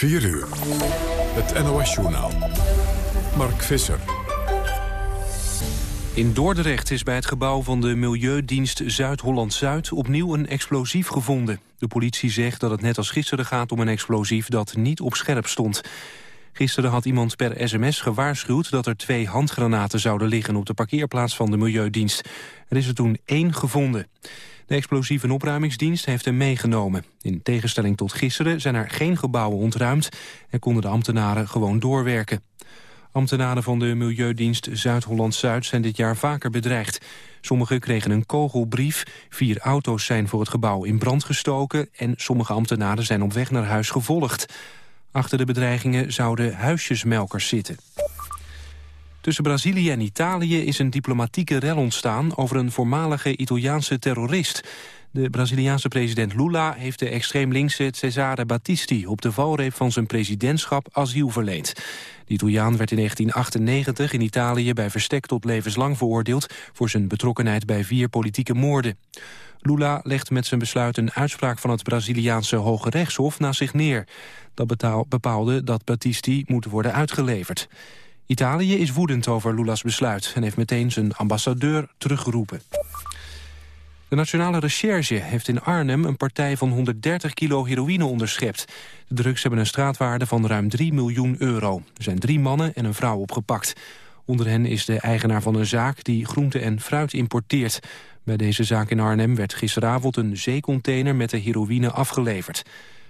4 uur. Het NOS-journaal. Mark Visser. In Dordrecht is bij het gebouw van de Milieudienst Zuid-Holland-Zuid opnieuw een explosief gevonden. De politie zegt dat het net als gisteren gaat om een explosief dat niet op scherp stond. Gisteren had iemand per sms gewaarschuwd dat er twee handgranaten zouden liggen op de parkeerplaats van de Milieudienst. Er is er toen één gevonden. De explosieve opruimingsdienst heeft hem meegenomen. In tegenstelling tot gisteren zijn er geen gebouwen ontruimd... en konden de ambtenaren gewoon doorwerken. Ambtenaren van de Milieudienst Zuid-Holland-Zuid zijn dit jaar vaker bedreigd. Sommigen kregen een kogelbrief, vier auto's zijn voor het gebouw in brand gestoken... en sommige ambtenaren zijn op weg naar huis gevolgd. Achter de bedreigingen zouden huisjesmelkers zitten. Tussen Brazilië en Italië is een diplomatieke rel ontstaan... over een voormalige Italiaanse terrorist. De Braziliaanse president Lula heeft de extreem linkse Cesare Battisti... op de valreep van zijn presidentschap asiel verleend. De Italiaan werd in 1998 in Italië bij verstek tot levenslang veroordeeld... voor zijn betrokkenheid bij vier politieke moorden. Lula legt met zijn besluit een uitspraak van het Braziliaanse Hoge Rechtshof na zich neer. Dat bepaalde dat Battisti moet worden uitgeleverd. Italië is woedend over Lula's besluit en heeft meteen zijn ambassadeur teruggeroepen. De Nationale Recherche heeft in Arnhem een partij van 130 kilo heroïne onderschept. De drugs hebben een straatwaarde van ruim 3 miljoen euro. Er zijn drie mannen en een vrouw opgepakt. Onder hen is de eigenaar van een zaak die groente en fruit importeert. Bij deze zaak in Arnhem werd gisteravond een zeecontainer met de heroïne afgeleverd.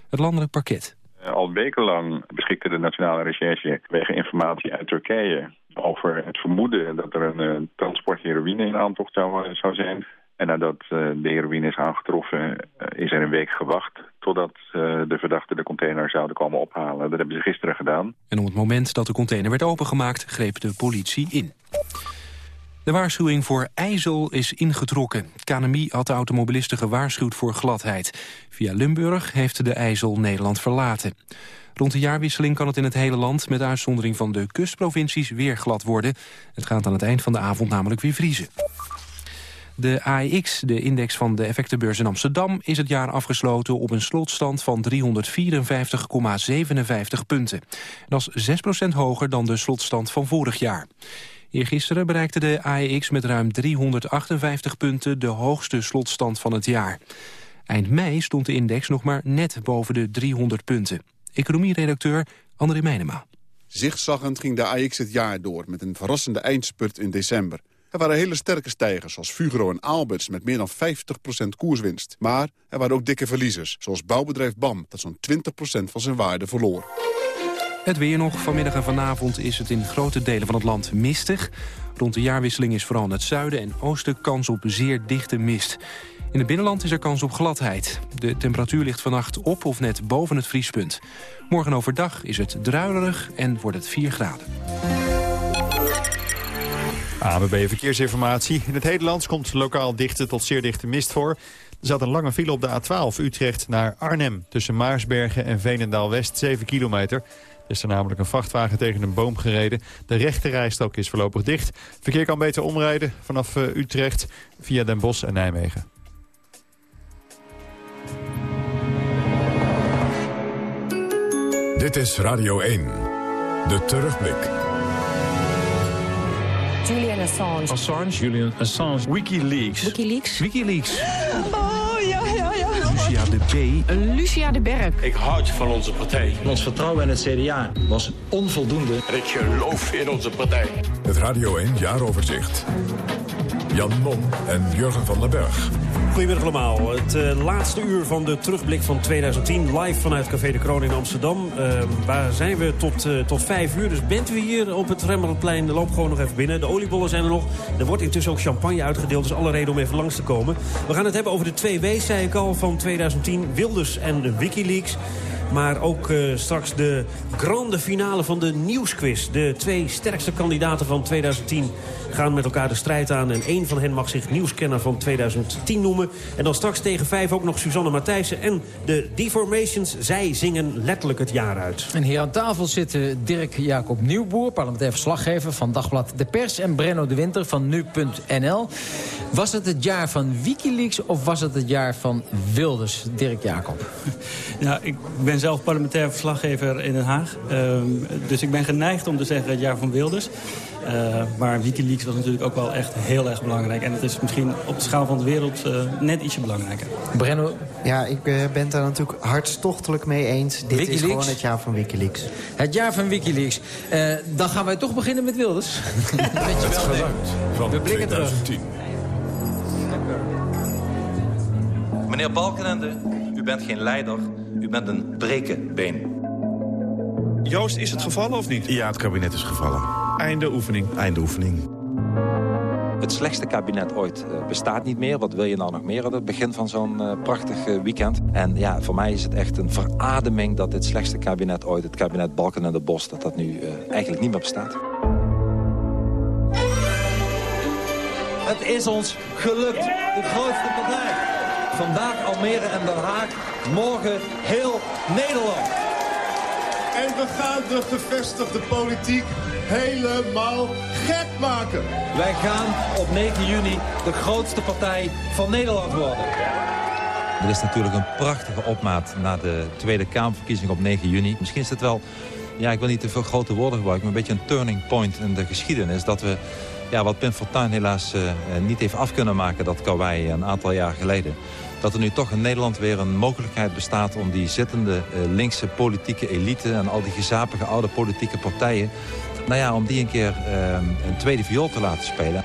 Het landelijk pakket. Al wekenlang beschikte de Nationale Recherche wegen informatie uit Turkije over het vermoeden dat er een uh, transport heroïne in aantocht zou, uh, zou zijn. En nadat de heroïne is aangetroffen, is er een week gewacht totdat de verdachten de container zouden komen ophalen. Dat hebben ze gisteren gedaan. En op het moment dat de container werd opengemaakt, greep de politie in. De waarschuwing voor ijzel is ingetrokken. KNMI had de automobilisten gewaarschuwd voor gladheid. Via Limburg heeft de ijzel Nederland verlaten. Rond de jaarwisseling kan het in het hele land... met uitzondering van de kustprovincies weer glad worden. Het gaat aan het eind van de avond namelijk weer vriezen. De AEX, de index van de effectenbeurs in Amsterdam... is het jaar afgesloten op een slotstand van 354,57 punten. Dat is 6% hoger dan de slotstand van vorig jaar. Eergisteren bereikte de AEX met ruim 358 punten de hoogste slotstand van het jaar. Eind mei stond de index nog maar net boven de 300 punten. Economieredacteur André Meijnema. Zichtzaggend ging de AEX het jaar door met een verrassende eindspurt in december. Er waren hele sterke stijgers zoals Fugro en Aalberts met meer dan 50% koerswinst. Maar er waren ook dikke verliezers, zoals bouwbedrijf BAM dat zo'n 20% van zijn waarde verloor. Het weer nog. Vanmiddag en vanavond is het in grote delen van het land mistig. Rond de jaarwisseling is vooral in het zuiden en oosten kans op zeer dichte mist. In het binnenland is er kans op gladheid. De temperatuur ligt vannacht op of net boven het vriespunt. Morgen overdag is het druilerig en wordt het 4 graden. ABB Verkeersinformatie. In het hele komt lokaal dichte tot zeer dichte mist voor. Er zat een lange file op de A12 Utrecht naar Arnhem... tussen Maarsbergen en Veenendaal-West, 7 kilometer is er namelijk een vrachtwagen tegen een boom gereden. De rechte rijstrook is voorlopig dicht. Verkeer kan beter omrijden vanaf uh, Utrecht via Den Bosch en Nijmegen. Dit is Radio 1. De terugblik. Assange. Assange, Julian Assange. Wikileaks. Wikileaks. Wikileaks. Oh, ja, ja, ja. Lucia de B. Lucia de Berg. Ik houd van onze partij. Ons vertrouwen in het CDA was onvoldoende. En ik geloof in onze partij. Het Radio 1 Jaaroverzicht. Jan Mom en Jurgen van den Berg. Goedemiddag allemaal. Het uh, laatste uur van de terugblik van 2010. Live vanuit Café de Kroon in Amsterdam. Uh, waar zijn we tot, uh, tot vijf uur. Dus bent u hier op het Rembrandtplein, loop gewoon nog even binnen. De oliebollen zijn er nog. Er wordt intussen ook champagne uitgedeeld. Dus alle reden om even langs te komen. We gaan het hebben over de twee W's, zei ik al, van 2010. Wilders en de Wikileaks. Maar ook uh, straks de grande finale van de nieuwsquiz. De twee sterkste kandidaten van 2010 gaan met elkaar de strijd aan. En één van hen mag zich nieuwskenner van 2010 noemen. En dan straks tegen vijf ook nog Suzanne Matthijssen en de Deformations. Zij zingen letterlijk het jaar uit. En hier aan tafel zitten Dirk Jacob Nieuwboer, parlementair verslaggever van Dagblad De Pers... en Brenno de Winter van Nu.nl. Was het het jaar van Wikileaks of was het het jaar van Wilders, Dirk Jacob? Ja, ik ben zelf parlementair verslaggever in Den Haag. Ehm, dus ik ben geneigd om te zeggen het jaar van Wilders. Uh, maar Wikileaks was natuurlijk ook wel echt heel erg belangrijk. En het is misschien op de schaal van de wereld uh, net ietsje belangrijker. Brenno? Ja, ik uh, ben het daar natuurlijk hartstochtelijk mee eens. Dit Wikileaks? is gewoon het jaar van Wikileaks. Het jaar van Wikileaks. dan gaan wij toch beginnen met Wilders. het geluid van We blikken 2010. Meneer Balkenende, u bent geen leider, u bent een brekenbeen. Joost, is het gevallen of niet? Ja, het kabinet is gevallen. Einde oefening. Einde oefening. Het slechtste kabinet ooit uh, bestaat niet meer. Wat wil je nou nog meer aan het begin van zo'n uh, prachtig uh, weekend? En ja, voor mij is het echt een verademing dat dit slechtste kabinet ooit... het kabinet Balken en de Bos, dat dat nu eigenlijk niet meer bestaat. Het is ons gelukt. De grootste partij. Vandaag Almere en Den Haag. Morgen heel Nederland. En we gaan de gevestigde politiek helemaal gek maken. Wij gaan op 9 juni de grootste partij van Nederland worden. Dit is natuurlijk een prachtige opmaat na de Tweede Kamerverkiezing op 9 juni. Misschien is het wel, ja, ik wil niet te veel grote woorden gebruiken... maar een beetje een turning point in de geschiedenis. Dat we, ja, wat Pim Fortuyn helaas uh, niet heeft af kunnen maken... dat karwei een aantal jaar geleden dat er nu toch in Nederland weer een mogelijkheid bestaat... om die zittende uh, linkse politieke elite en al die gezapige oude politieke partijen... nou ja, om die een keer een tweede viool te laten spelen.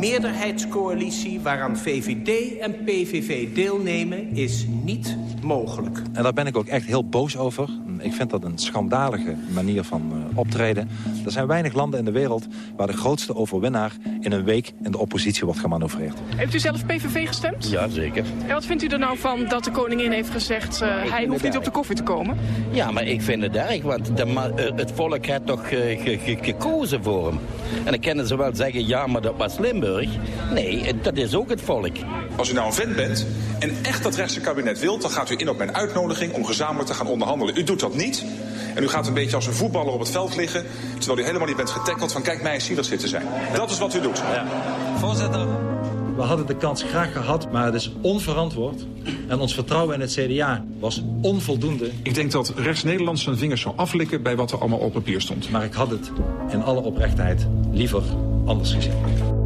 Meerderheidscoalitie waaraan VVD en PVV deelnemen is niet mogelijk. En daar ben ik ook echt heel boos over. Ik vind dat een schandalige manier van uh, optreden. Er zijn weinig landen in de wereld waar de grootste overwinnaar in een week in de oppositie wordt gemanoeuvreerd. Heeft u zelf PVV gestemd? Ja, zeker. En wat vindt u er nou van dat de koningin heeft gezegd... Uh, hij hoeft niet op de koffie te komen? Ja, maar ik vind het erg, want de, uh, het volk heeft toch ge, ge, gekozen voor hem. En dan kunnen ze wel zeggen, ja, maar dat was Limburg. Nee, dat is ook het volk. Als u nou een vent bent en echt dat rechtse kabinet wilt... dan gaat u in op mijn uitnodiging om gezamenlijk te gaan onderhandelen. U doet dat niet. En u gaat een beetje als een voetballer op het veld liggen... terwijl u helemaal niet bent getackeld van kijk mij eens hier zitten zijn. Dat is wat u doet. Ja. Voorzitter, we hadden de kans graag gehad, maar het is onverantwoord. En ons vertrouwen in het CDA was onvoldoende. Ik denk dat rechts Nederland zijn vingers zou aflikken bij wat er allemaal op papier stond. Maar ik had het in alle oprechtheid liever anders gezien.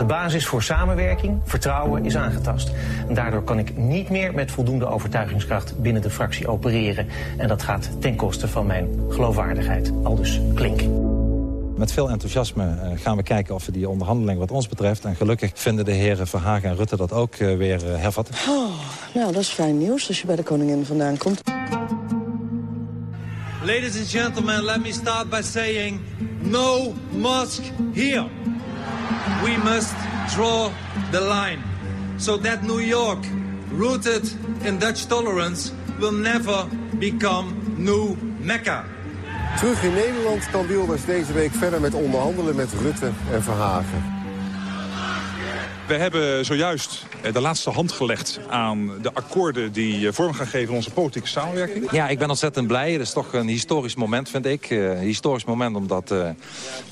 De basis voor samenwerking, vertrouwen, is aangetast. En daardoor kan ik niet meer met voldoende overtuigingskracht binnen de fractie opereren. En dat gaat ten koste van mijn geloofwaardigheid. Aldus klink. Met veel enthousiasme gaan we kijken of we die onderhandeling wat ons betreft... en gelukkig vinden de heren Verhagen en Rutte dat ook weer hervatten. Oh, nou, dat is fijn nieuws als je bij de koningin vandaan komt. Ladies and gentlemen, let me start by saying... no mosque here. We must draw the line so that New York, rooted in Dutch tolerance, will never become New Mecca. Terug in Nederland kan Wilders deze week verder met onderhandelen met Rutte en Verhagen. We hebben zojuist de laatste hand gelegd aan de akkoorden die vorm gaan geven aan onze politieke samenwerking. Ja, ik ben ontzettend blij. Het is toch een historisch moment, vind ik. Uh, een historisch moment omdat uh, nou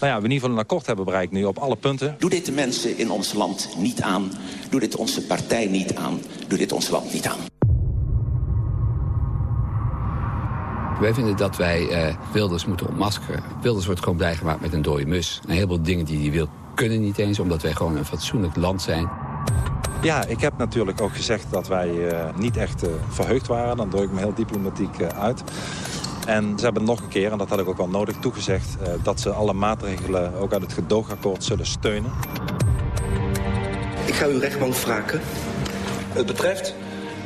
ja, we in ieder geval een akkoord hebben bereikt nu op alle punten. Doe dit de mensen in ons land niet aan. Doe dit onze partij niet aan. Doe dit ons land niet aan. Wij vinden dat wij uh, Wilders moeten ontmaskeren. Wilders wordt gewoon blij gemaakt met een dode mus. Een heleboel dingen die hij wil kunnen niet eens, omdat wij gewoon een fatsoenlijk land zijn. Ja, ik heb natuurlijk ook gezegd dat wij uh, niet echt uh, verheugd waren. Dan druk ik me heel diplomatiek uh, uit. En ze hebben nog een keer, en dat had ik ook wel nodig, toegezegd... dat ze alle maatregelen ook uit het gedoogakkoord zullen steunen. Ik ga uw rechtbank vragen. Het betreft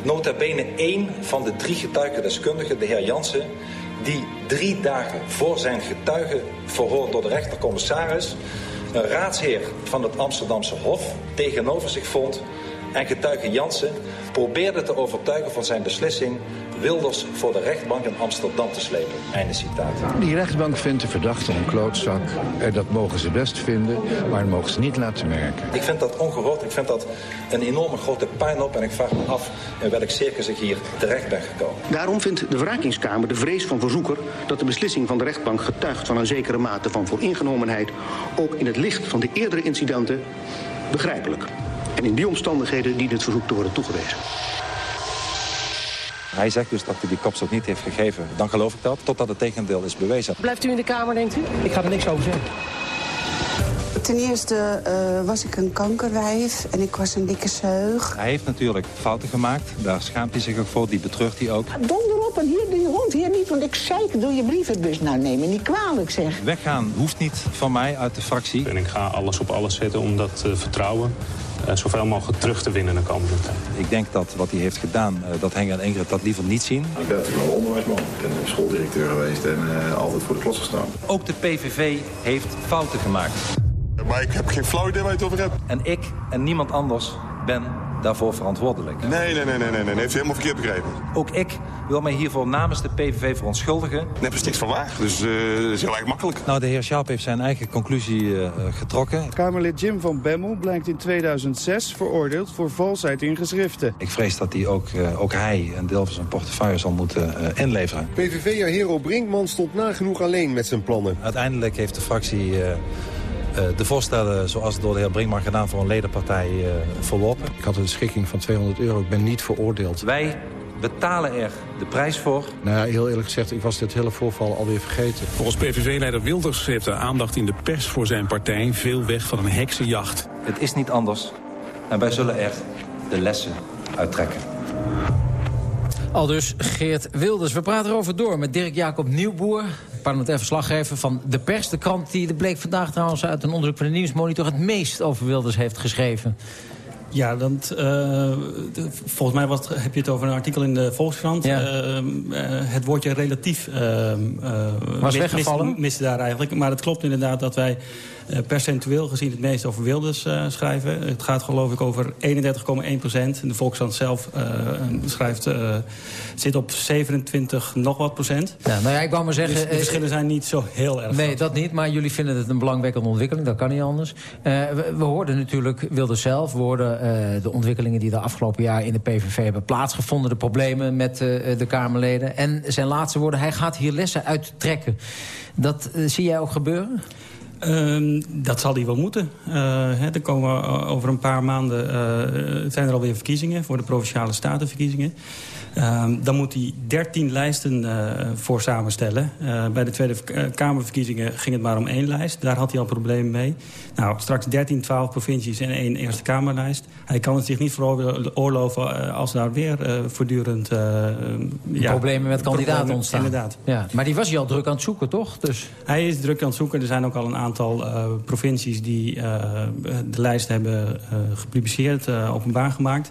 nota bene één van de drie getuigendeskundigen, de heer Jansen... die drie dagen voor zijn getuigenverhoor door de rechtercommissaris een raadsheer van het Amsterdamse Hof tegenover zich vond en getuige Jansen probeerde te overtuigen van zijn beslissing Wilders voor de rechtbank in Amsterdam te slepen. Einde citaat. Die rechtbank vindt de verdachte een klootzak. En dat mogen ze best vinden, maar dat mogen ze niet laten merken. Ik vind dat ongehoord. Ik vind dat een enorme grote pijn op. En ik vraag me af in welk circus ik hier terecht ben gekomen. Daarom vindt de wrakingskamer de vrees van verzoeker... dat de beslissing van de rechtbank getuigt van een zekere mate van vooringenomenheid... ook in het licht van de eerdere incidenten begrijpelijk. En in die omstandigheden dient het verzoek te worden toegewezen. Hij zegt dus dat hij die kopstoot niet heeft gegeven. Dan geloof ik dat, totdat het tegendeel is bewezen. Blijft u in de Kamer, denkt u? Ik ga er niks over zeggen. Ten eerste uh, was ik een kankerwijf en ik was een dikke zeug. Hij heeft natuurlijk fouten gemaakt. Daar schaamt hij zich ook voor. Die betreurt hij ook. Donder op en hier doe je hond hier niet. Want ik zei, doe je brievenbus nou nemen. Niet kwalijk zeg. Weggaan hoeft niet van mij uit de fractie. En ik ga alles op alles zetten om dat uh, vertrouwen zoveel mogelijk terug te winnen de komende tijd. Ik denk dat wat hij heeft gedaan, uh, dat Henk en Ingrid dat liever niet zien. Ik ben natuurlijk wel onderwijsman. Ik ben schooldirecteur geweest en uh, altijd voor de klas gestaan. Ook de PVV heeft fouten gemaakt. Maar ik heb geen flauw idee waar je het over hebt. En ik en niemand anders ben daarvoor verantwoordelijk. Nee, nee, nee, nee, nee, nee. heeft u helemaal verkeerd begrepen. Ook ik wil mij hiervoor namens de PVV verontschuldigen. Nee, is niks van waar, dus uh, dat is heel erg makkelijk. Nou, de heer Schaap heeft zijn eigen conclusie uh, getrokken. Kamerlid Jim van Bemmel blijkt in 2006 veroordeeld voor valsheid in geschriften. Ik vrees dat hij ook, uh, ook hij een deel van zijn portefeuille zal moeten inleveren. PVV'er Hero Brinkman stond nagenoeg alleen met zijn plannen. Uiteindelijk heeft de fractie... Uh, de voorstellen zoals door de heer Brinkman gedaan voor een ledenpartij uh, verworpen. Ik had een schikking van 200 euro. Ik ben niet veroordeeld. Wij betalen er de prijs voor. Nou ja, heel eerlijk gezegd, ik was dit hele voorval alweer vergeten. Volgens PVV-leider Wilders heeft de aandacht in de pers voor zijn partij... veel weg van een heksenjacht. Het is niet anders. En wij zullen er de lessen uittrekken. Al dus Geert Wilders. We praten erover door met Dirk Jacob Nieuwboer parlementair verslaggever van De Pers. De krant die de bleek vandaag trouwens uit een onderzoek van de Nieuwsmonitor... het meest over Wilders heeft geschreven. Ja, dat, uh, volgens mij was, heb je het over een artikel in de Volkskrant. Ja. Uh, uh, het woordje relatief was weggevallen. Mis, miste daar eigenlijk. Maar het klopt inderdaad dat wij percentueel gezien het meest over Wilders schrijven. Het gaat geloof ik over 31,1 procent. De Volkskrant zelf schrijft, zit op 27 nog wat procent. Ja, nou ja, ik wou maar zeggen... Dus de verschillen zijn niet zo heel erg Nee, groot. dat niet. Maar jullie vinden het een belangwekkende ontwikkeling. Dat kan niet anders. we, we hoorden natuurlijk Wilders zelf. We hoorden de ontwikkelingen die de afgelopen jaar in de PVV hebben plaatsgevonden. De problemen met de Kamerleden. En zijn laatste woorden, hij gaat hier lessen uittrekken. Dat uh, zie jij ook gebeuren? Uh, dat zal hij wel moeten. Uh, er komen over een paar maanden uh, zijn er alweer verkiezingen... voor de Provinciale Statenverkiezingen. Uh, dan moet hij 13 lijsten uh, voor samenstellen. Uh, bij de Tweede Kamerverkiezingen ging het maar om één lijst. Daar had hij al problemen mee. Nou, straks 13, 12 provincies en één Eerste Kamerlijst. Hij kan het zich niet veroorloven als daar weer voortdurend... ja, problemen met kandidaten ontstaan. Inderdaad. Ja, maar die was hij al druk aan het zoeken, toch? Dus... Hij is druk aan het zoeken. Er zijn ook al een aantal provincies die de lijst hebben gepubliceerd, openbaar gemaakt.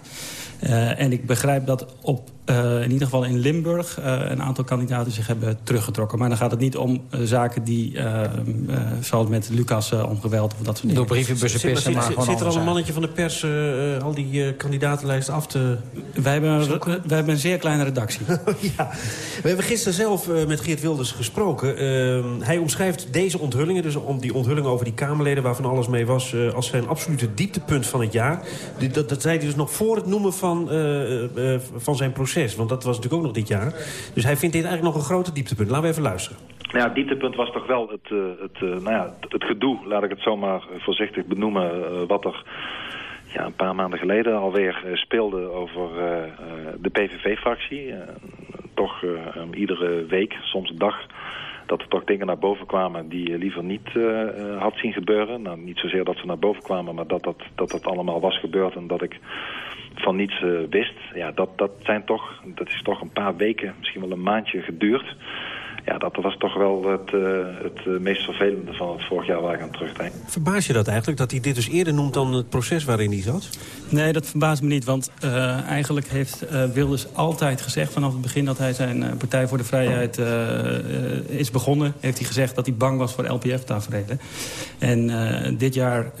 Uh, en ik begrijp dat op, uh, in ieder geval in Limburg uh, een aantal kandidaten zich hebben teruggetrokken. Maar dan gaat het niet om zaken die, zoals met Lucas om geweld of dat soort dingen. Door brievenbussen pissen, maar gewoon Zit er al een mannetje van de pers al die kandidatenlijsten af te wij hebben, een, wij hebben een zeer kleine redactie. ja. We hebben gisteren zelf met Geert Wilders gesproken. Ehm, hij omschrijft deze onthullingen, dus om die onthullingen over die Kamerleden... waarvan alles mee was, als zijn absolute dieptepunt van het jaar. Dat, dat zei hij dus nog voor het noemen van van, uh, uh, van zijn proces. Want dat was natuurlijk ook nog dit jaar. Dus hij vindt dit eigenlijk nog een grote dieptepunt. Laten we even luisteren. Ja, het dieptepunt was toch wel het, het, nou ja, het gedoe, laat ik het zomaar voorzichtig benoemen, wat er ja, een paar maanden geleden alweer speelde over de PVV-fractie. toch iedere week, soms een dag, dat er toch dingen naar boven kwamen die je liever niet uh, had zien gebeuren. Nou, niet zozeer dat ze naar boven kwamen, maar dat dat, dat, dat allemaal was gebeurd en dat ik van niets uh, wist. Ja, dat, dat, zijn toch, dat is toch een paar weken, misschien wel een maandje geduurd. Ja, dat was toch wel het, uh, het meest vervelende van het vorig jaar waar ik aan terugdenk. Verbaas je dat eigenlijk, dat hij dit dus eerder noemt dan het proces waarin hij zat? Nee, dat verbaast me niet, want uh, eigenlijk heeft uh, Wilders altijd gezegd... vanaf het begin dat hij zijn Partij voor de Vrijheid is begonnen... heeft hij gezegd dat hij bang was voor LPF-tafereelen. En dit jaar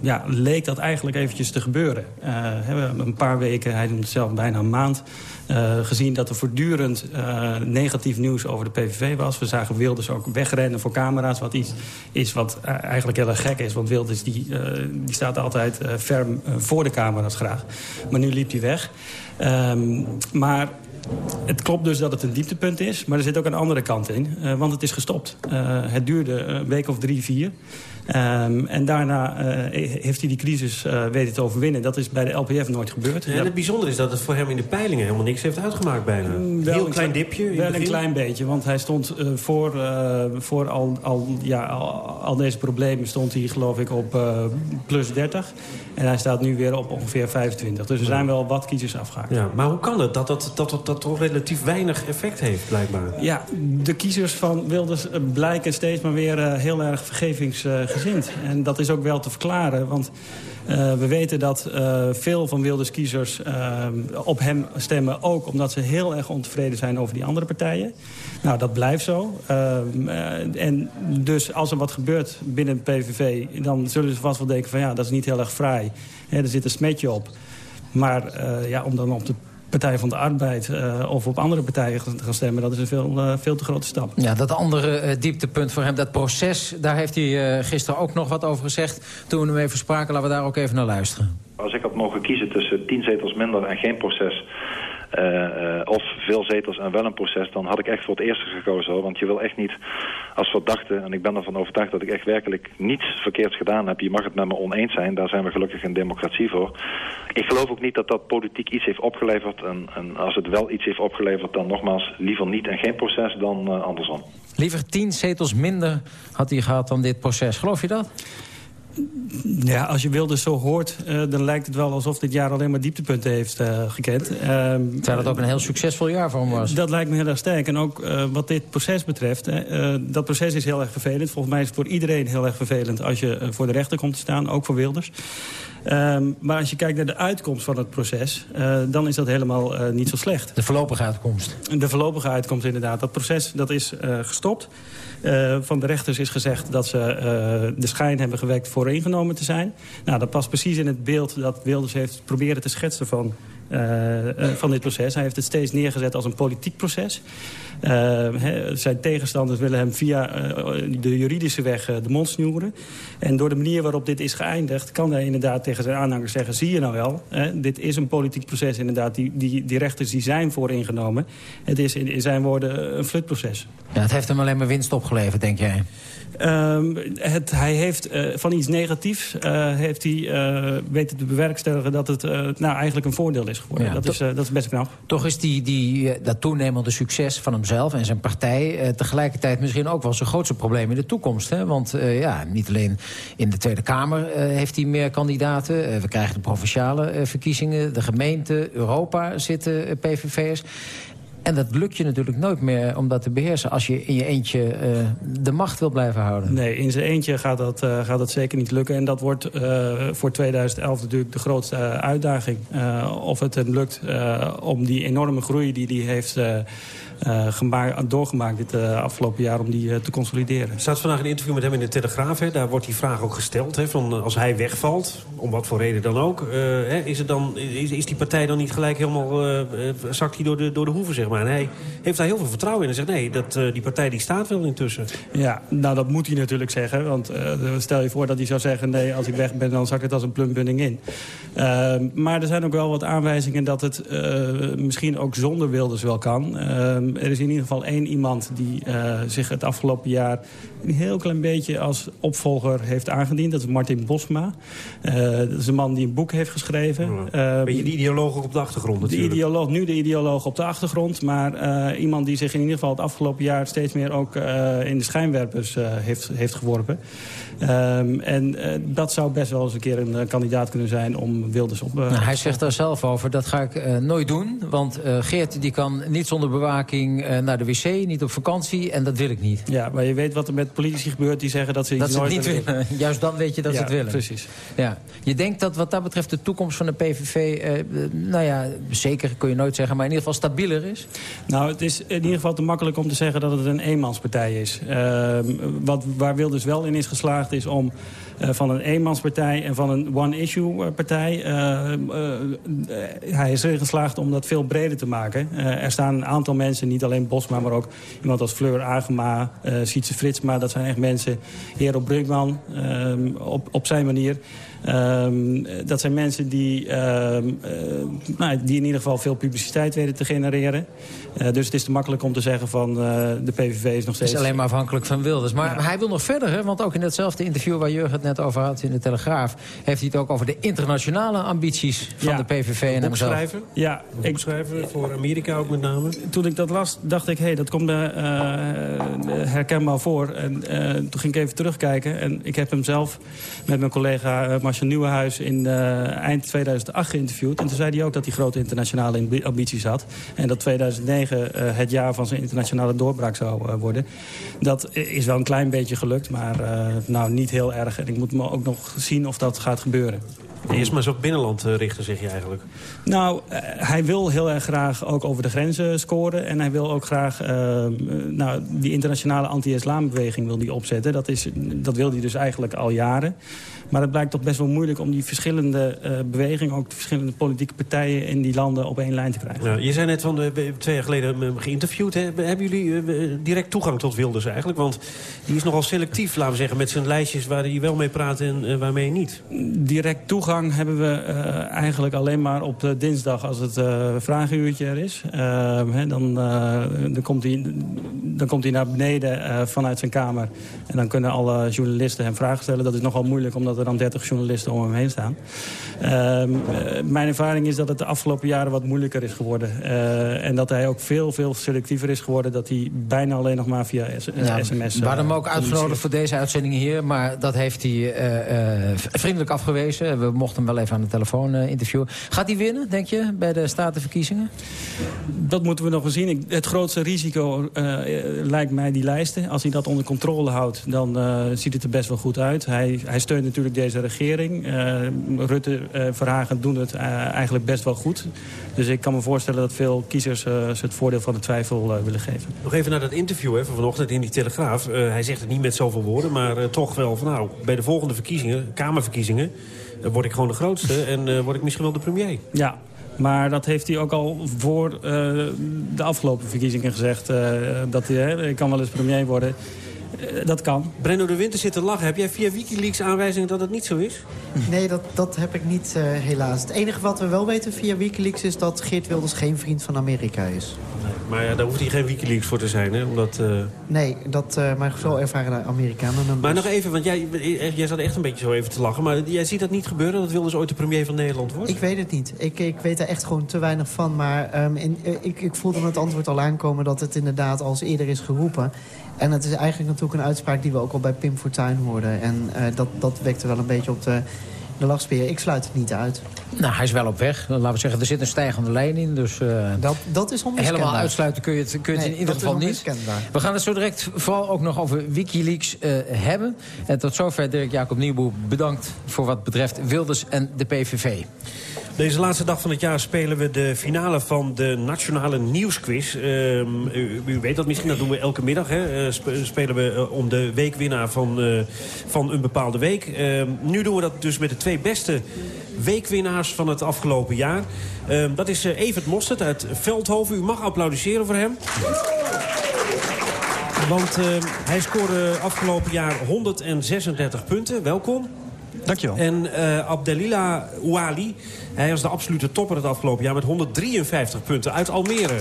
ja, leek dat eigenlijk eventjes te gebeuren. hebben een paar weken, hij noemt het zelf bijna een maand... Uh, gezien dat er voortdurend uh, negatief nieuws over de PVV was. We zagen Wilders ook wegrennen voor camera's. Wat iets is wat uh, eigenlijk heel erg gek is. Want Wilders die, die staat altijd ferm voor de camera's graag. Maar nu liep hij weg. Um, maar het klopt dus dat het een dieptepunt is. Maar er zit ook een andere kant in. want het is gestopt. het duurde een week of drie, vier. Ehm, en daarna eh, heeft hij die crisis uh, weten te overwinnen. Dat is bij de LPF nooit gebeurd. Ja, en het bijzondere is dat het voor hem in de peilingen helemaal niks heeft uitgemaakt bijna. Wel Heel een klein dipje. Wel een klein beetje, want hij stond uh, voor, voor al, al, ja, al, al, deze problemen stond hij geloof ik op plus 30. En hij staat nu weer op ongeveer 25. Dus er zijn wel wat kiezers afgehaakt. Ja, maar hoe kan het dat dat, dat, dat, dat toch relatief weinig effect heeft, blijkbaar? Ja, de kiezers van Wilders blijken steeds maar weer heel erg En dat is ook wel te verklaren, want... Uh, we weten dat uh, veel van Wilders kiezers uh, op hem stemmen... ook omdat ze heel erg ontevreden zijn over die andere partijen. Nou, dat blijft zo. en dus als er wat gebeurt binnen PVV... dan zullen ze vast wel denken van ja, dat is niet heel erg fraai. Er zit een smetje op. Maar ja, om dan op de Partij van de Arbeid uh, of op andere partijen gaan stemmen... dat is een veel, uh, veel te grote stap. Ja, dat andere uh, dieptepunt voor hem, dat proces... daar heeft hij gisteren ook nog wat over gezegd. Toen we hem even spraken, laten we daar ook even naar luisteren. Als ik had mogen kiezen tussen tien zetels minder en geen proces... Uh, of veel zetels en wel een proces, dan had ik echt voor het eerste gekozen. Hoor. Want je wil echt niet als verdachte, en ik ben ervan overtuigd dat ik echt werkelijk niets verkeerds gedaan heb. Je mag het met me oneens zijn, daar zijn we gelukkig een democratie voor. Ik geloof ook niet dat dat politiek iets heeft opgeleverd. En, en als het wel iets heeft opgeleverd, dan nogmaals liever niet en geen proces dan uh, andersom. Liever tien zetels minder had hij gehad dan dit proces. Geloof je dat? Ja, als je Wilders zo hoort, uh, dan lijkt het wel alsof dit jaar alleen maar dieptepunten heeft uh, gekend. Uh, Terwijl het ook een heel succesvol jaar voor hem was. Dat lijkt me heel erg sterk. En ook wat dit proces betreft, dat proces is heel erg vervelend. Volgens mij is het voor iedereen heel erg vervelend als je voor de rechter komt te staan, ook voor Wilders. Um, maar als je kijkt naar de uitkomst van het proces... Uh, dan is dat helemaal uh, niet zo slecht. De voorlopige uitkomst? De voorlopige uitkomst, inderdaad. Dat proces dat is uh, gestopt. van de rechters is gezegd dat ze de schijn hebben gewekt voor ingenomen te zijn. Nou, dat past precies in het beeld dat Wilders heeft proberen te schetsen van van dit proces. Hij heeft het steeds neergezet als een politiek proces. He, zijn tegenstanders willen hem via de juridische weg de mond snoeren. En door de manier waarop dit is geëindigd... kan hij inderdaad tegen zijn aanhangers zeggen... zie je nou wel, dit is een politiek proces inderdaad. Die, die, die rechters die zijn voor ingenomen. Het is in, in zijn woorden een flutproces. Ja, het heeft hem alleen maar winst opgeleverd, denk jij? Um, het, hij heeft uh, van iets negatiefs uh, heeft hij, uh, weten te bewerkstelligen dat het nou, eigenlijk een voordeel is geworden. Ja, dat, is, dat is best knap. Toch is die, die, dat toenemende succes van hemzelf en zijn partij... tegelijkertijd misschien ook wel zijn grootste probleem in de toekomst. Hè? Want ja, niet alleen in de Tweede Kamer heeft hij meer kandidaten. we krijgen de provinciale verkiezingen, de gemeente, Europa zitten PVV'ers. En dat lukt je natuurlijk nooit meer om dat te beheersen... als je in je eentje uh, de macht wil blijven houden. Nee, in zijn eentje gaat dat, uh, gaat dat zeker niet lukken. En dat wordt uh, voor 2011 natuurlijk de grootste uitdaging. of het hem lukt om die enorme groei die hij heeft gemaakt, doorgemaakt dit uh, afgelopen jaar om die uh, te consolideren. Er staat vandaag een interview met hem in de Telegraaf. Hè? Daar wordt die vraag ook gesteld. Hè? Van, als hij wegvalt, om wat voor reden dan ook... Hè? Is, het dan, is, is, die partij dan niet gelijk helemaal... zakt hij door de, door de hoeven, zeg maar. En hij heeft daar heel veel vertrouwen in. En zegt, nee, dat, die partij die staat wel intussen. Ja, nou dat moet hij natuurlijk zeggen. Want stel je voor dat hij zou zeggen... nee, als ik weg ben, dan zak het als een plumbunning in. Ehm, maar er zijn ook wel wat aanwijzingen dat het misschien ook zonder Wilders wel kan... Ehm, er is in ieder geval één iemand die uh, zich het afgelopen jaar... een heel klein beetje als opvolger heeft aangediend. Dat is Martin Bosma. Uh, dat is een man die een boek heeft geschreven. Ja. Uh, ben je de ideoloog ook op de achtergrond natuurlijk? De ideoloog, nu de ideoloog op de achtergrond. Maar iemand die zich in ieder geval het afgelopen jaar... steeds meer ook in de schijnwerpers heeft, heeft geworpen. Um, en uh, dat zou best wel eens een keer een uh, kandidaat kunnen zijn om Wilders op... Uh, nou, hij zegt daar zelf over, dat ga ik nooit doen. Want Geert die kan niet zonder bewaking naar de wc, niet op vakantie. En dat wil ik niet. Ja, maar je weet wat er met politici gebeurt die zeggen dat ze dat iets nooit niet willen. Juist dan weet je dat ja, ze het willen. precies. Ja. Je denkt dat wat dat betreft de toekomst van de PVV... nou ja, zeker kun je nooit zeggen, maar in ieder geval stabieler is? Nou, het is in ieder geval te makkelijk om te zeggen dat het een eenmanspartij is. Ehm, wat, waar Wilders wel in is geslaagd is om uh, van een eenmanspartij en van een one-issue-partij... Uh, uh, hij is erin geslaagd om dat veel breder te maken. er staan een aantal mensen, niet alleen Bosma, maar ook iemand als Fleur Agema, Sietse Fritsma. Dat zijn echt mensen, Hero Brinkman, op, op zijn manier... Ehm, dat zijn mensen die, ehm, eh, nou, die in ieder geval veel publiciteit weten te genereren. Eh, dus het is te makkelijk om te zeggen van eh, de PVV is nog steeds... Het is alleen maar afhankelijk van Wilders. Maar hij wil nog verder, hè? want ook in datzelfde interview... waar Jurgen het net over had in de Telegraaf... heeft hij het ook over de internationale ambities van de PVV en hemzelf. Ja, ik schrijven voor Amerika ook met name. Toen ik dat las, dacht ik, hé, hey, dat komt herkenbaar voor. En toen ging ik even terugkijken. En ik heb hem zelf met mijn collega uh, Marcel Nieuwenhuis... in eind 2008 geïnterviewd. En toen zei hij ook dat hij grote internationale ambities had. En dat 2009 eh, het jaar van zijn internationale doorbraak zou eh, worden. Dat is wel een klein beetje gelukt, maar nou, niet heel erg. En ik moet me ook nog zien of dat gaat gebeuren. Eerst maar eens op binnenland richten, zeg je eigenlijk. Nou, hij wil heel erg graag ook over de grenzen scoren. En hij wil ook graag nou, die internationale anti-islambeweging wil die opzetten. Dat, is, dat wil hij dus eigenlijk al jaren. Maar het blijkt toch best wel moeilijk om die verschillende uh, bewegingen... ook de verschillende politieke partijen in die landen op één lijn te krijgen. Ja, je zei net van twee jaar geleden geïnterviewd. Hè? Hebben jullie direct toegang tot Wilders eigenlijk? Want die is nogal selectief, laten we zeggen, met zijn lijstjes... waar hij wel mee praat en waarmee niet. Direct toegang hebben we eigenlijk alleen maar op de dinsdag... als het vragenuurtje er is. Hè, dan, dan, komt hij, dan komt hij naar beneden vanuit zijn kamer. En dan kunnen alle journalisten hem vragen stellen. Dat is nogal moeilijk, omdat er dan 30 journalisten om hem heen staan. Ehm, eh, mijn ervaring is dat het de afgelopen jaren wat moeilijker is geworden. En dat hij ook veel, veel selectiever is geworden. Dat hij bijna alleen nog maar via sms... We hadden hem ook uitgenodigd voor deze uitzending hier. Maar dat heeft hij vriendelijk afgewezen. We mochten hem wel even aan de telefoon interviewen. Gaat hij winnen, denk je, bij de statenverkiezingen? Dat moeten we nog eens zien. het grootste risico lijkt mij die lijsten. Als hij dat onder controle houdt, dan ziet het er best wel goed uit. Hij, hij steunt natuurlijk deze regering. Rutte uh, Verhagen doen het uh, eigenlijk best wel goed. Dus ik kan me voorstellen dat veel kiezers uh, het voordeel van de twijfel willen geven. Nog even naar dat interview hè, van vanochtend in die Telegraaf. hij zegt het niet met zoveel woorden, maar toch wel van nou, bij de volgende verkiezingen, Kamerverkiezingen, word ik gewoon de grootste en word ik misschien wel de premier. Ja, maar dat heeft hij ook al voor uh, de afgelopen verkiezingen gezegd. Uh, dat hij, ik kan wel eens premier worden. Uh, dat kan. Brenno de Winter zit te lachen. Heb jij via Wikileaks aanwijzingen dat het niet zo is? Nee, dat, dat heb ik niet, uh, helaas. Het enige wat we wel weten via Wikileaks is dat Geert Wilders geen vriend van Amerika is. Nee, maar ja, daar hoeft hij geen Wikileaks voor te zijn, hè? Omdat, uh... Nee, dat uh, maar zo ervaren de Amerikanen. Dan maar dus... nog even, want jij, jij zat echt een beetje zo even te lachen. Maar jij ziet dat niet gebeuren, dat Wilders ooit de premier van Nederland wordt? Ik weet het niet. Ik, ik weet er echt gewoon te weinig van. Maar um, in, ik, ik voelde het antwoord al aankomen dat het inderdaad als eerder is geroepen. En het is eigenlijk natuurlijk een uitspraak die we ook al bij Pim Fortuyn hoorden. En uh, dat, dat wekte wel een beetje op de, de. Ik sluit het niet uit. Nou, hij is wel op weg. Laten we zeggen, er zit een stijgende lijn in. Dus uh, dat, dat is onmiskenbaar. Helemaal uitsluiten kun je het, kun je nee, het in ieder geval niet. We gaan het zo direct vooral ook nog over Wikileaks uh, hebben. En tot zover Dirk Jacob Nieuwboer bedankt voor wat betreft Wilders en de PVV. Deze laatste dag van het jaar spelen we de finale van de Nationale Nieuwsquiz. Uh, u, weet dat misschien, dat doen we elke middag. Hè. Uh, spelen we uh, om de weekwinnaar van, uh, van een bepaalde week. Ehm, nu doen we dat dus met de twee beste weekwinnaars van het afgelopen jaar. Ehm, dat is Evert Mostert uit Veldhoven. U mag applaudisseren voor hem. Want hij scoorde afgelopen jaar 136 punten. Welkom. Dankjewel. En uh, Abdelila Ouali, hij was de absolute topper het afgelopen jaar... met 153 punten uit Almere.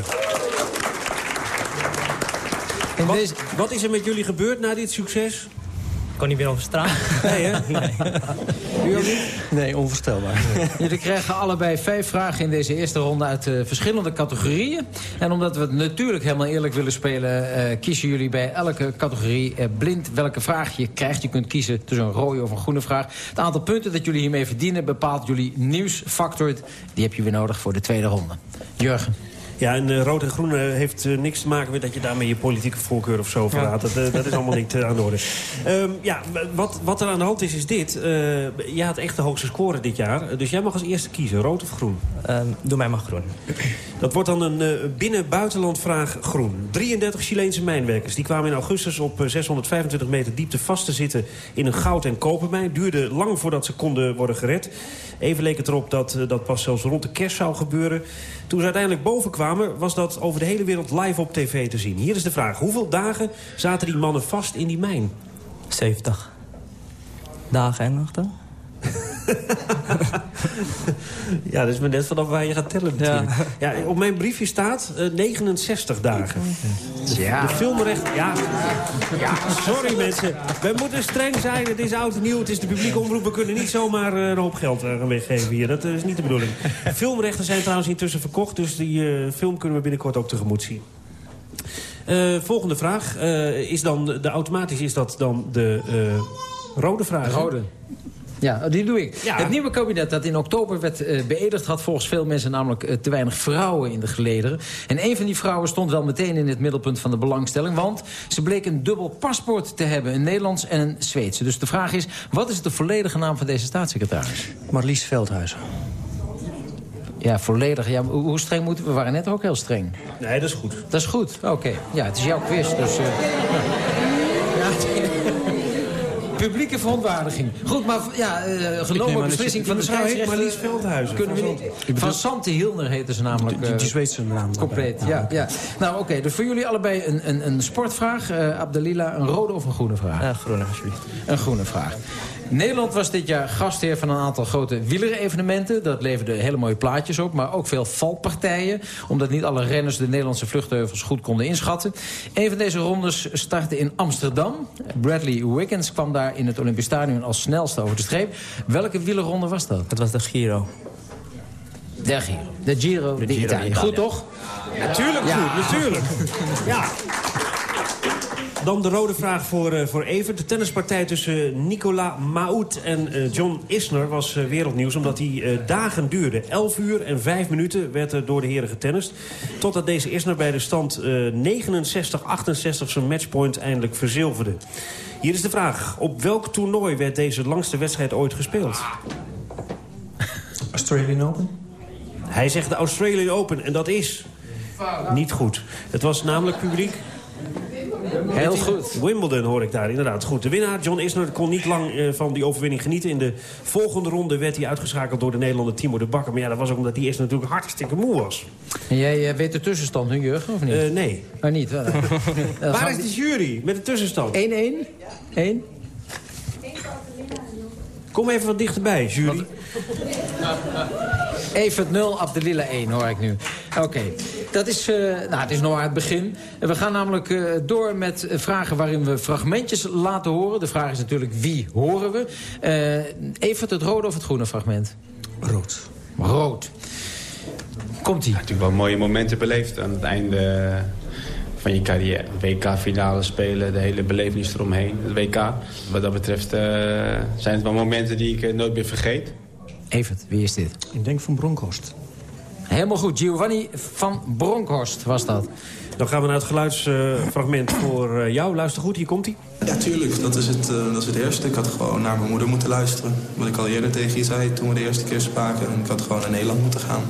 Wat, deze... wat is er met jullie gebeurd na dit succes? kon niet meer over straat. Nee, hè? Nee. U ook niet? Nee, onvoorstelbaar. Jullie krijgen allebei vijf vragen in deze eerste ronde uit uh, verschillende categorieën. En omdat we het natuurlijk helemaal eerlijk willen spelen... Uh, kiezen jullie bij elke categorie uh, blind welke vraag je krijgt. Je kunt kiezen tussen een rode of een groene vraag. Het aantal punten dat jullie hiermee verdienen... bepaalt jullie nieuwsfactor. Die heb je weer nodig voor de tweede ronde. Jurgen. Ja, en uh, rood en groen uh, heeft uh, niks te maken met dat je daarmee je politieke voorkeur of zo verraadt. Ja. Dat, dat, is allemaal niet aan de orde. Um, ja, wat, wat er aan de hand is, is dit. jij had echt de hoogste score dit jaar. Dus jij mag als eerste kiezen, rood of groen? Um, doe mij maar groen. Dat wordt dan een binnen-buitenlandvraag groen. 33 Chileense mijnwerkers die kwamen in augustus op 625 meter diepte vast te zitten... in een goud- en kopermijn. Duurde lang voordat ze konden worden gered. Even leek het erop dat dat pas zelfs rond de kerst zou gebeuren. Toen ze uiteindelijk boven kwamen, was dat over de hele wereld live op tv te zien. Hier is de vraag. Hoeveel dagen zaten die mannen vast in die mijn? 70. Dagen en nachten? ja, dat is maar net vanaf waar je gaat tellen natuurlijk. Ja. op mijn briefje staat uh, 69 dagen. Ja. De filmrecht... Ja. ja, sorry mensen. We moeten streng zijn. Het is oud en nieuw. Het is de publieke omroep. We kunnen niet zomaar uh, een hoop geld uh, gaan weggeven hier. Dat is niet de bedoeling. Filmrechten zijn trouwens intussen verkocht. Dus die film kunnen we binnenkort ook tegemoet zien. Uh, volgende vraag. Uh, is dan de, automatisch is dat dan de uh, rode vraag? Rode. Ja, die doe ik. Ja. Het nieuwe kabinet dat in oktober werd uh, beëdigd... had volgens veel mensen namelijk uh, te weinig vrouwen in de gelederen. En een van die vrouwen stond wel meteen in het middelpunt van de belangstelling... want ze bleek een dubbel paspoort te hebben. Een Nederlands en een Zweedse. Dus de vraag is, wat is de volledige naam van deze staatssecretaris? Marlies Veldhuizen. Ja, volledig. Ja, hoe streng moeten we? We waren net ook heel streng. Nee, dat is goed. Dat is goed, oké. Okay. Ja, het is jouw quiz, dus... Uh, ja. Publieke verontwaardiging. Goed, maar ja, uh, genomen beslissing van de scheidsrechter... Marlies Veldhuizen. Kunnen we niet... Van Sante Hilner heette ze namelijk. Die, die Zweedse naam. Compleet, ja. ja. Nou, oké. Okay, dus voor jullie allebei een, een, een sportvraag. Uh, Abdelila, een rode of een groene vraag? Uh, groene, alsjeblieft. Een groene vraag. Nederland was dit jaar gastheer van een aantal grote wielerevenementen. Dat leverde hele mooie plaatjes op, maar ook veel valpartijen. Omdat niet alle renners de Nederlandse vluchtheuvels goed konden inschatten. Een van deze rondes startte in Amsterdam. Bradley Wiggins kwam daar in het Olympisch Stadion als snelste over de streep. Welke wielerronde was dat? Het was de Giro. De Giro. De Giro de, Italië. Goed, toch? Natuurlijk ja. goed, natuurlijk. ja. Dan de rode vraag voor, uh, voor Evert. De tennispartij tussen Nicola Maout en uh, John Isner was uh, wereldnieuws... omdat die dagen duurde. 11 uur en 5 minuten werd er door de heren getennist. Totdat deze Isner bij de stand 69-68 zijn matchpoint eindelijk verzilverde. Hier is de vraag. Op welk toernooi werd deze langste wedstrijd ooit gespeeld? Australian Open? Hij zegt de Australian Open en dat is niet goed. Het was namelijk publiek... Heel goed. Wimbledon hoor ik daar inderdaad. Goed, de winnaar, John Isner, kon niet lang uh, van die overwinning genieten. In de volgende ronde werd hij uitgeschakeld door de Nederlander Timo de Bakker. Maar ja, dat was ook omdat die Isner natuurlijk hartstikke moe was. En jij uh, weet de tussenstand nu, Jurgen, of niet? Uh, nee. Maar niet? Wel, Waar is de jury met de tussenstand? 1-1? 1? Kom even wat dichterbij, jury. Even 0, Abdelila 1, hoor ik nu. Oké, okay. dat is, uh, nou, het is nog maar het begin. We gaan namelijk uh, door met vragen waarin we fragmentjes laten horen. De vraag is natuurlijk wie horen we. Uh, Evert, het rode of het groene fragment? Rood. Rood. Komt-ie. Ja, natuurlijk wel mooie momenten beleefd aan het einde van je carrière. WK-finale spelen, de hele belevenis eromheen, het WK. Wat dat betreft zijn het wel momenten die ik nooit meer vergeet. Evert, wie is dit? Ik denk van Bronkhorst. Helemaal goed, Giovanni van Bronkhorst was dat. Dan gaan we naar het geluidsfragment uh, voor uh, jou. Luister goed, hier komt hij. Ja, tuurlijk. Dat is, het, uh, dat is het eerste. Ik had gewoon naar mijn moeder moeten luisteren. Wat ik al eerder tegen je zei toen we de eerste keer spraken. En ik had gewoon naar Nederland moeten gaan.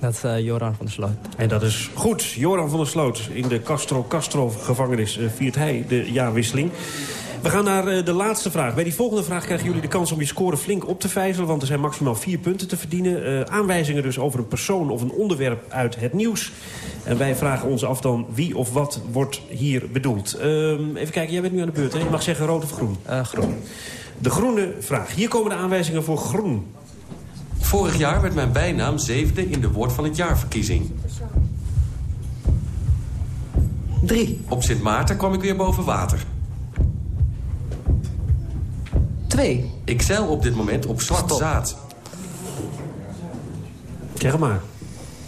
Dat is uh, Joran van der Sloot. En dat is goed. Joran van der Sloot. In de Castro-Castro-gevangenis uh, viert hij de jaarwisseling. We gaan naar uh, de laatste vraag. Bij die volgende vraag krijgen jullie de kans om je score flink op te vijzelen... want er zijn maximaal vier punten te verdienen. Uh, aanwijzingen dus over een persoon of een onderwerp uit het nieuws. En wij vragen ons af dan wie of wat wordt hier bedoeld. Uh, even kijken, jij bent nu aan de beurt. Hè? Je mag zeggen rood of groen. groen. De groene vraag. Hier komen de aanwijzingen voor groen. Vorig jaar werd mijn bijnaam zevende in de Woord van het Jaarverkiezing. Drie. Op Sint Maarten kwam ik weer boven water. Twee. Ik zeil op dit moment op zwart Stop. zaad. Zeg maar.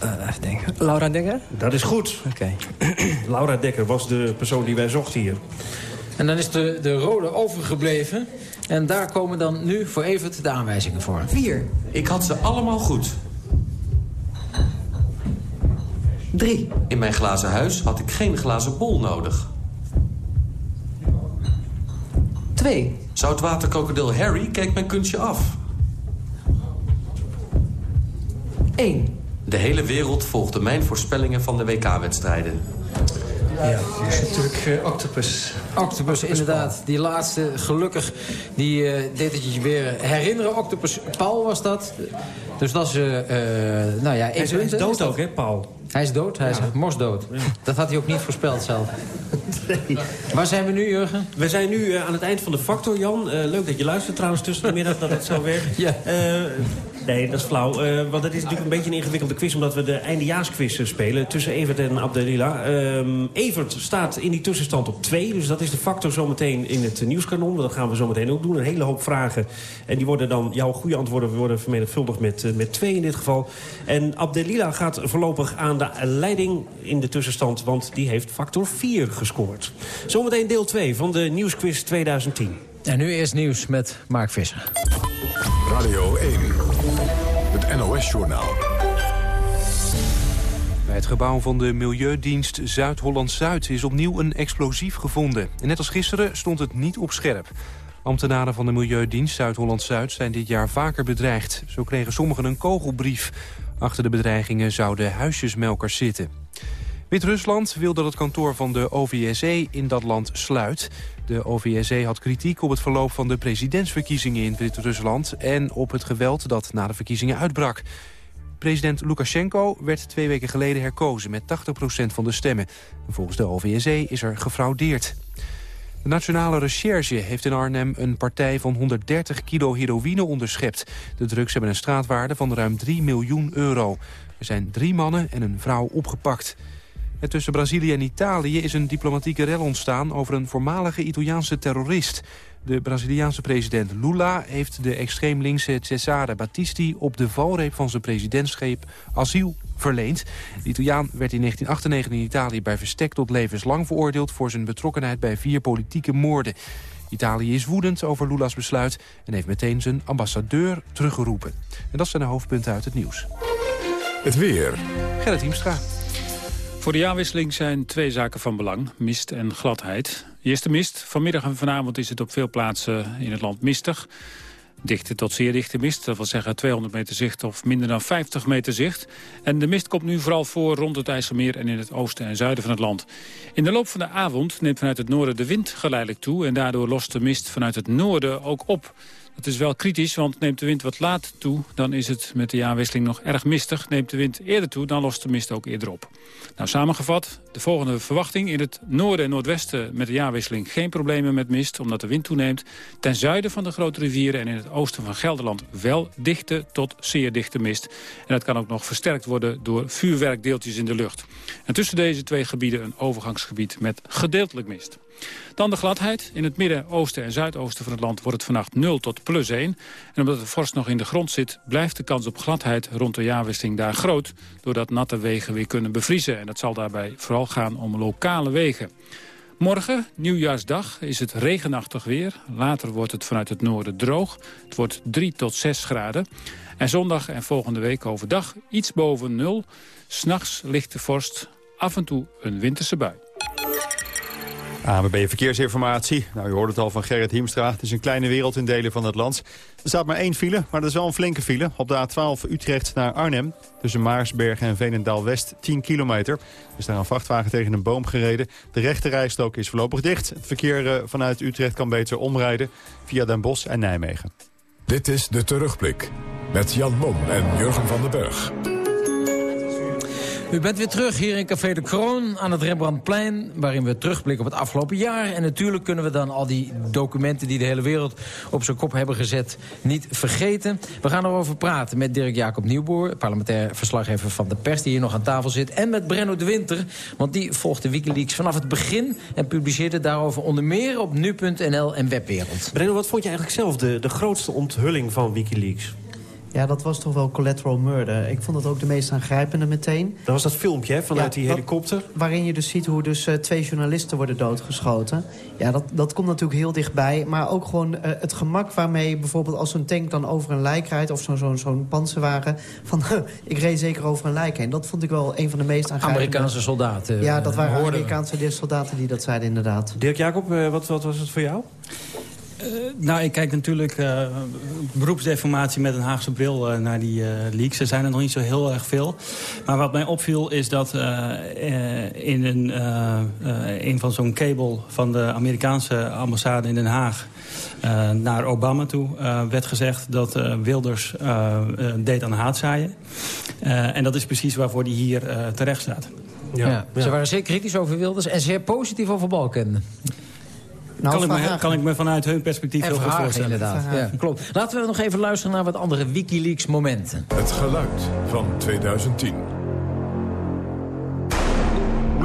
Uh, even denken. Laura Dekker? Dat is goed. Oké. Okay. Laura Dekker was de persoon die wij zochten hier. En dan is de, de rode overgebleven. En daar komen dan nu voor Evert de aanwijzingen voor. Vier. Ik had ze allemaal goed. Drie. In mijn glazen huis had ik geen glazen bol nodig. Twee. Zoutwaterkrokodil Harry keek mijn kunstje af. Eén. De hele wereld volgde mijn voorspellingen van de WK-wedstrijden. Ja, dat is natuurlijk uh, Octopus. Octopus, inderdaad. Die laatste, gelukkig, die uh, deed het je weer herinneren. Octopus Paul was dat. Dus dat is, uh, nou ja... Hij is, is dood ook, hè, Paul? Hij is dood, hij is morsdood. Ja. Dat had hij ook niet voorspeld zelf. Nee. Waar zijn we nu, Jurgen? We zijn nu uh, aan het eind van de factor, Jan. Uh, leuk dat je luistert trouwens tussen de middag dat het zo werkt. Ja. Uh, nee, dat is flauw. want het is natuurlijk een beetje een ingewikkelde quiz... omdat we de eindejaarsquiz spelen tussen Evert en Abdelila. Ehm, Evert staat in die tussenstand op 2. Dus dat is de factor zometeen in het nieuwskanon. Dat gaan we zometeen ook doen. Een hele hoop vragen. En die worden dan, jouw goede antwoorden worden vermenigvuldigd met, met 2 in dit geval. En Abdelila gaat voorlopig aan de leiding in de tussenstand... want die heeft factor 4 gescoord. Zometeen deel 2 van de Nieuwsquiz 2010. En nu eerst nieuws met Mark Visser. Radio 1, het NOS-journaal. Bij het gebouw van de Milieudienst Zuid-Holland-Zuid is opnieuw een explosief gevonden. En net als gisteren stond het niet op scherp. Ambtenaren van de Milieudienst Zuid-Holland-Zuid zijn dit jaar vaker bedreigd. Zo kregen sommigen een kogelbrief. Achter de bedreigingen zouden huisjesmelkers zitten. Wit-Rusland wil dat het kantoor van de OVSE in dat land sluit. De OVSE had kritiek op het verloop van de presidentsverkiezingen in Wit-Rusland... en op het geweld dat na de verkiezingen uitbrak. President Lukashenko werd twee weken geleden herkozen met 80% van de stemmen. Volgens de OVSE is er gefraudeerd. De Nationale Recherche heeft in Arnhem een partij van 130 kilo heroïne onderschept. De drugs hebben een straatwaarde van ruim 3 miljoen euro. Er zijn drie mannen en een vrouw opgepakt. En tussen Brazilië en Italië is een diplomatieke rel ontstaan... over een voormalige Italiaanse terrorist. De Braziliaanse president Lula heeft de extreem linkse Cesare Battisti... op de valreep van zijn presidentschap asiel verleend. De Italiaan werd in 1998 in Italië bij verstek tot levenslang veroordeeld... voor zijn betrokkenheid bij vier politieke moorden. Italië is woedend over Lula's besluit... en heeft meteen zijn ambassadeur teruggeroepen. En dat zijn de hoofdpunten uit het nieuws. Het weer. Gerrit Hiemstra. Voor de jaarwisseling zijn twee zaken van belang. Mist en gladheid. Eerst de mist. Vanmiddag en vanavond is het op veel plaatsen in het land mistig. Dichte tot zeer dichte mist, dat wil zeggen 200 meter zicht of minder dan 50 meter zicht. En de mist komt nu vooral voor rond het IJsselmeer en in het oosten en zuiden van het land. In de loop van de avond neemt vanuit het noorden de wind geleidelijk toe... en daardoor lost de mist vanuit het noorden ook op. Dat is wel kritisch, want neemt de wind wat laat toe... dan is het met de jaarwisseling nog erg mistig. Neemt de wind eerder toe, dan lost de mist ook eerder op. Nou, samengevat, de volgende verwachting. In het noorden en noordwesten met de jaarwisseling geen problemen met mist... omdat de wind toeneemt. Ten zuiden van de grote rivieren en in het oosten van Gelderland... wel dichte tot zeer dichte mist. En dat kan ook nog versterkt worden door vuurwerkdeeltjes in de lucht. En tussen deze twee gebieden een overgangsgebied met gedeeltelijk mist. Dan de gladheid. In het midden, oosten en zuidoosten van het land wordt het vannacht 0 tot plus 1. En omdat de vorst nog in de grond zit, blijft de kans op gladheid rond de jaarwisseling daar groot. Doordat natte wegen weer kunnen bevriezen. En dat zal daarbij vooral gaan om lokale wegen. Morgen, nieuwjaarsdag, is het regenachtig weer. Later wordt het vanuit het noorden droog. Het wordt 3 tot 6 graden. En zondag en volgende week overdag iets boven nul. S'nachts ligt de vorst af en toe een winterse bui. ABB Verkeersinformatie. Nou, u hoort het al van Gerrit Hiemstra. Het is een kleine wereld in delen van het land. Er staat maar één file, maar dat is wel een flinke file. Op de A12 Utrecht naar Arnhem. Tussen Maarsbergen en Veenendaal-West 10 kilometer. Er is daar een vrachtwagen tegen een boom gereden. De rechte rijstrook is voorlopig dicht. Het verkeer eh, vanuit Utrecht kan beter omrijden via Den Bosch en Nijmegen. Dit is De Terugblik. Met Jan Mom en Jurgen van den Berg. U bent weer terug hier in Café de Kroon aan het Rembrandtplein... waarin we terugblikken op het afgelopen jaar. En natuurlijk kunnen we dan al die documenten die de hele wereld op zijn kop hebben gezet... niet vergeten. We gaan erover praten met Dirk Jacob Nieuwboer... parlementair verslaggever van de pers die hier nog aan tafel zit... en met Brenno de Winter, want die volgde Wikileaks vanaf het begin... en publiceerde daarover onder meer op nu.nl en Webwereld. Brenno, wat vond je eigenlijk zelf de, de grootste onthulling van Wikileaks? Ja, dat was toch wel Collateral Murder. Ik vond dat ook de meest aangrijpende meteen. Dat was dat filmpje hè, vanuit die helikopter? waarin je dus ziet hoe dus, uh, twee journalisten worden doodgeschoten. Ja, dat, dat komt natuurlijk heel dichtbij. Maar ook gewoon uh, het gemak waarmee bijvoorbeeld als zo'n tank dan over een lijk rijdt... of zo'n zo'n zo'n panzerwagen, van ik reed zeker over een lijk heen. Dat vond ik wel een van de meest aangrijpende... Amerikaanse soldaten. Ja, dat waren Amerikaanse soldaten die dat zeiden inderdaad. Dirk Jacob, uh, wat, wat was het voor jou? Nou, ik kijk natuurlijk uh, beroepsdeformatie met een Haagse bril uh, naar die uh, leaks. Er zijn er nog niet zo heel erg veel. Maar wat mij opviel is dat in een, een van zo'n cable van de Amerikaanse ambassade in Den Haag... naar Obama toe werd gezegd dat Wilders deed aan haatzaaien. en dat is precies waarvoor hij hier terecht staat. Ja. ja. Ze waren zeer kritisch over Wilders en zeer positief over Balken. Nou, kan, ik me, kan, ik me, vanuit hun perspectief heel goed voorstellen. inderdaad. Ja, klopt. Laten we nog even luisteren naar wat andere Wikileaks momenten. Het geluid van 2010.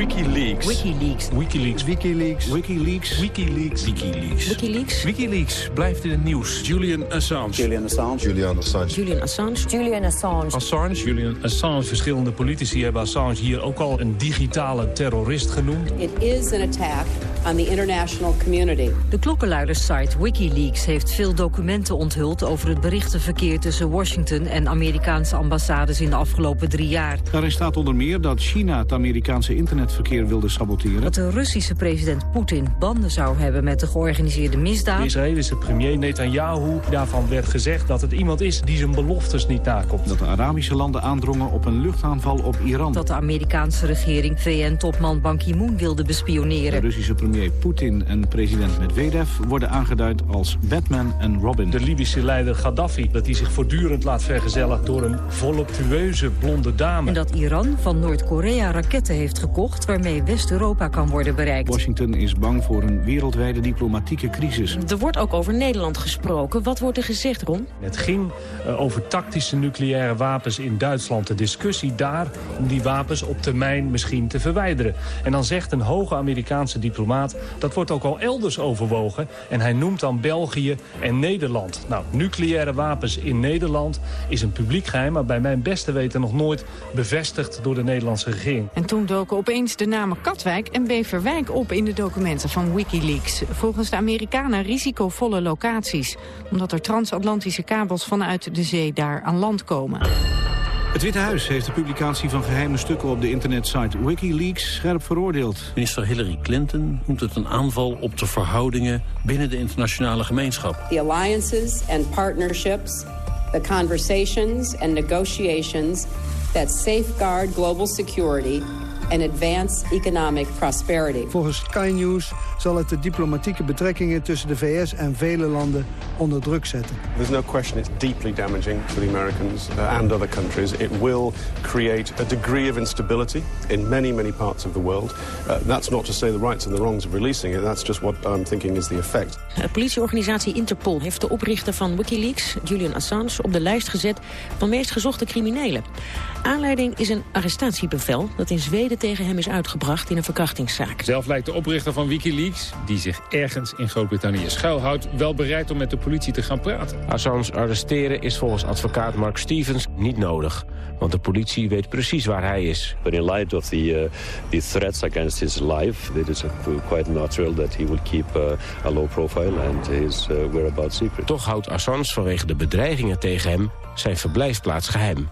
Wikileaks. Wikileaks. Wikileaks. Wikileaks. Wikileaks. Wikileaks. Wikileaks. Wikileaks. Wikileaks blijft in het nieuws. Julian Assange. Julian Assange. Julian Assange. Julian Assange. Julian Assange. Assange. Julian Assange. Verschillende politici hebben Assange hier ook al een digitale terrorist genoemd. It is an attack on the international community. De klokkenluidersite Wikileaks heeft veel documenten onthuld over het berichtenverkeer tussen Washington en Amerikaanse ambassades in de afgelopen drie jaar. Daarin staat onder meer dat China het Amerikaanse wilde saboteren. Dat de Russische president Poetin banden zou hebben met de georganiseerde misdaad. De Israëlische premier Netanyahu, daarvan werd gezegd dat het iemand is die zijn beloftes niet nakomt. Dat de Arabische landen aandrongen op een luchtaanval op Iran. Dat de Amerikaanse regering VN-topman Ban Ki-moon wilde bespioneren. De Russische premier Poetin en president Medvedev worden aangeduid als Batman en Robin. De Libische leider Gaddafi, dat hij zich voortdurend laat vergezellen door een voluptueuze blonde dame. En dat Iran van Noord-Korea raketten heeft gekocht waarmee West-Europa kan worden bereikt. Washington is bang voor een wereldwijde diplomatieke crisis. Er wordt ook over Nederland gesproken. Wat wordt er gezegd, Ron? Het ging uh, over tactische nucleaire wapens in Duitsland. De discussie daar om die wapens op termijn misschien te verwijderen. En dan zegt een hoge Amerikaanse diplomaat... dat wordt ook al elders overwogen. En hij noemt dan België en Nederland. Nou, nucleaire wapens in Nederland is een publiek geheim... maar bij mijn beste weten nog nooit bevestigd door de Nederlandse regering. En toen doken opeens de namen Katwijk en Beverwijk op in de documenten van Wikileaks. Volgens de Amerikanen risicovolle locaties. Omdat er transatlantische kabels vanuit de zee daar aan land komen. Het Witte Huis heeft de publicatie van geheime stukken op de internetsite Wikileaks scherp veroordeeld. Minister Hillary Clinton noemt het een aanval op de verhoudingen binnen de internationale gemeenschap. The alliances and partnerships, the conversations and negotiations that safeguard global security and advance economic prosperity. Volgens Sky News zal het de diplomatieke betrekkingen tussen de VS en vele landen onder druk zetten. There's no question it's deeply damaging for the Americans uh, and other countries. It will create a degree of instability in many, many parts of the world. Uh, that's not to say the rights and the wrongs of releasing it. That's just what I'm thinking is the effect. De politieorganisatie Interpol heeft de oprichter van Wikileaks, Julian Assange, op de lijst gezet van meest gezochte criminelen. Aanleiding is een arrestatiebevel dat in Zweden tegen hem is uitgebracht in een verkrachtingszaak. Zelf lijkt de oprichter van Wikileaks, die zich ergens in Groot-Brittannië schuilhoudt, wel bereid om met de politie te gaan praten. Assange arresteren is volgens advocaat Mark Stevens niet nodig. Want de politie weet precies waar hij is. But in light of the, uh, the threats against his life, it is quite natural that he will keep uh, a low profile and his uh, whereabouts secret. Toch houdt Assange vanwege de bedreigingen tegen hem zijn verblijfplaats geheim.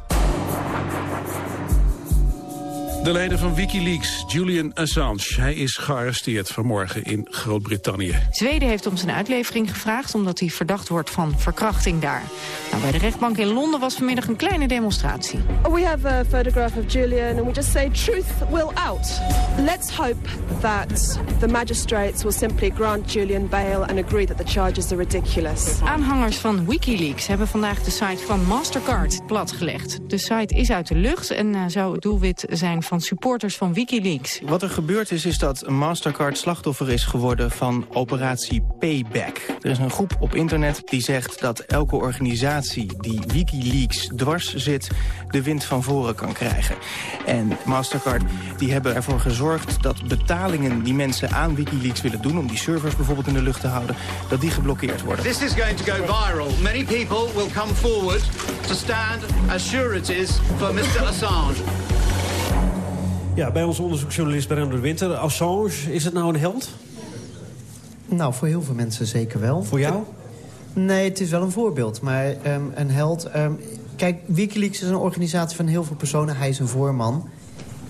De leider van Wikileaks, Julian Assange. Hij is gearresteerd vanmorgen in Groot-Brittannië. Zweden heeft om zijn uitlevering gevraagd... omdat hij verdacht wordt van verkrachting daar. Nou, bij de rechtbank in Londen was vanmiddag een kleine demonstratie. We have a photograph of Julian and we just say truth will out. Let's hope that the magistrates will simply grant Julian bail... and agree that the charges are ridiculous. Aanhangers van Wikileaks hebben vandaag de site van Mastercard platgelegd. De site is uit de lucht en uh, zou het doelwit zijn van supporters van Wikileaks. Wat er gebeurd is, is dat Mastercard slachtoffer is geworden van operatie Payback. Er is een groep op internet die zegt dat elke organisatie die Wikileaks dwars zit, de wind van voren kan krijgen. En Mastercard die hebben ervoor gezorgd dat betalingen die mensen aan Wikileaks willen doen, om die servers bijvoorbeeld in de lucht te houden, dat die geblokkeerd worden. This is going to go viral. Many people will come forward to stand as sureties for Mr. Assange. Ja, bij onze onderzoeksjournalist Brenda de Winter. Assange, is het nou een held? Nou, voor heel veel mensen zeker wel. Voor jou? Nee, het is wel een voorbeeld. Maar um, een held... Um, kijk, Wikileaks is een organisatie van heel veel personen. Hij is een voorman.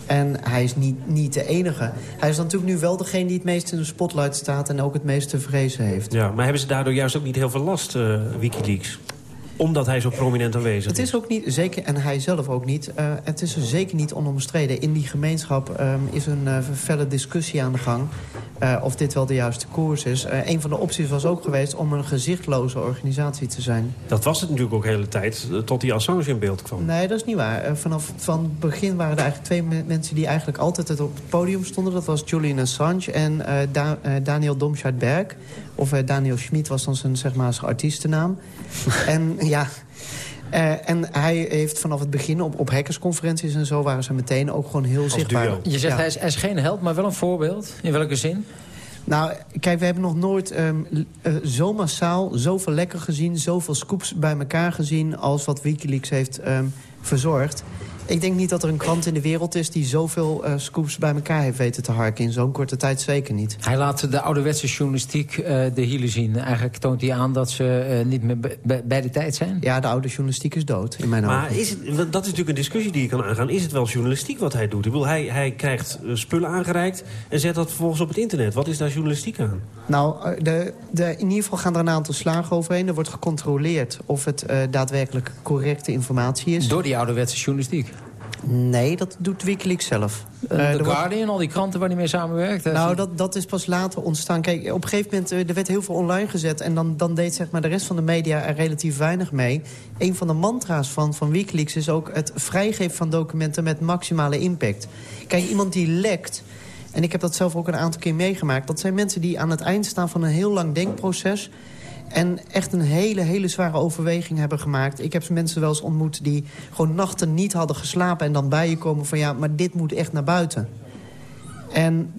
En hij is niet, niet de enige. Hij is natuurlijk nu wel degene die het meest in de spotlight staat... en ook het meest te vrezen heeft. Ja, maar hebben ze daardoor juist ook niet heel veel last, uh, Wikileaks? Omdat hij zo prominent aanwezig is. Het is ook niet, zeker, en hij zelf ook niet... Uh, het is zeker niet onomstreden. In die gemeenschap um, is een uh, felle discussie aan de gang... Uh, of dit wel de juiste koers is. Een van de opties was ook geweest om een gezichtloze organisatie te zijn. Dat was het natuurlijk ook de hele tijd, tot die Assange in beeld kwam. Nee, dat is niet waar. Vanaf van het begin waren er eigenlijk twee mensen die eigenlijk altijd op het podium stonden. Dat was Julian Assange en da Daniel Domscheit-Berg. Of Daniel Schmid was dan zijn, zeg maar, zijn artiestennaam. en ja... Uh, en hij heeft vanaf het begin op, op hackersconferenties en zo... waren ze meteen ook gewoon heel Als zichtbaar. duo. Je zegt hij, is, hij is geen held, maar wel een voorbeeld. In welke zin? Nou, kijk, we hebben nog nooit um, uh, zo massaal, zoveel lekker gezien... zoveel scoops bij elkaar gezien als wat Wikileaks heeft um, verzorgd. Ik denk niet dat er een krant in de wereld is... die zoveel uh, scoops bij elkaar heeft weten te harken. In zo'n korte tijd zeker niet. Hij laat de ouderwetse journalistiek uh, de hielen zien. Eigenlijk toont hij aan dat ze uh, niet meer bij de tijd zijn. Ja, de oude journalistiek is dood, in mijn maar ogen. Is het, dat is natuurlijk een discussie die je kan aangaan. Is het wel journalistiek wat hij doet? Ik bedoel, hij, hij krijgt spullen aangereikt en zet dat vervolgens op het internet. Wat is daar journalistiek aan? Nou, de, de, in ieder geval gaan er een aantal slagen overheen. Er wordt gecontroleerd of het daadwerkelijk correcte informatie is. Door die ouderwetse journalistiek? Nee, dat doet Wikileaks zelf. Uh, The uh, Guardian, wordt... al die kranten waar hij mee samenwerkt? Nou, dat, dat is pas later ontstaan. Kijk, op een gegeven moment, er werd heel veel online gezet... en dan, dan deed zeg maar, de rest van de media er relatief weinig mee. Een van de mantra's van, van Wikileaks is ook het vrijgeven van documenten... met maximale impact. Kijk, iemand die lekt... en ik heb dat zelf ook een aantal keer meegemaakt... dat zijn mensen die aan het eind staan van een heel lang denkproces... En echt een hele, hele zware overweging hebben gemaakt. Ik heb mensen wel eens ontmoet die gewoon nachten niet hadden geslapen... en dan bij je komen van ja, maar dit moet echt naar buiten. En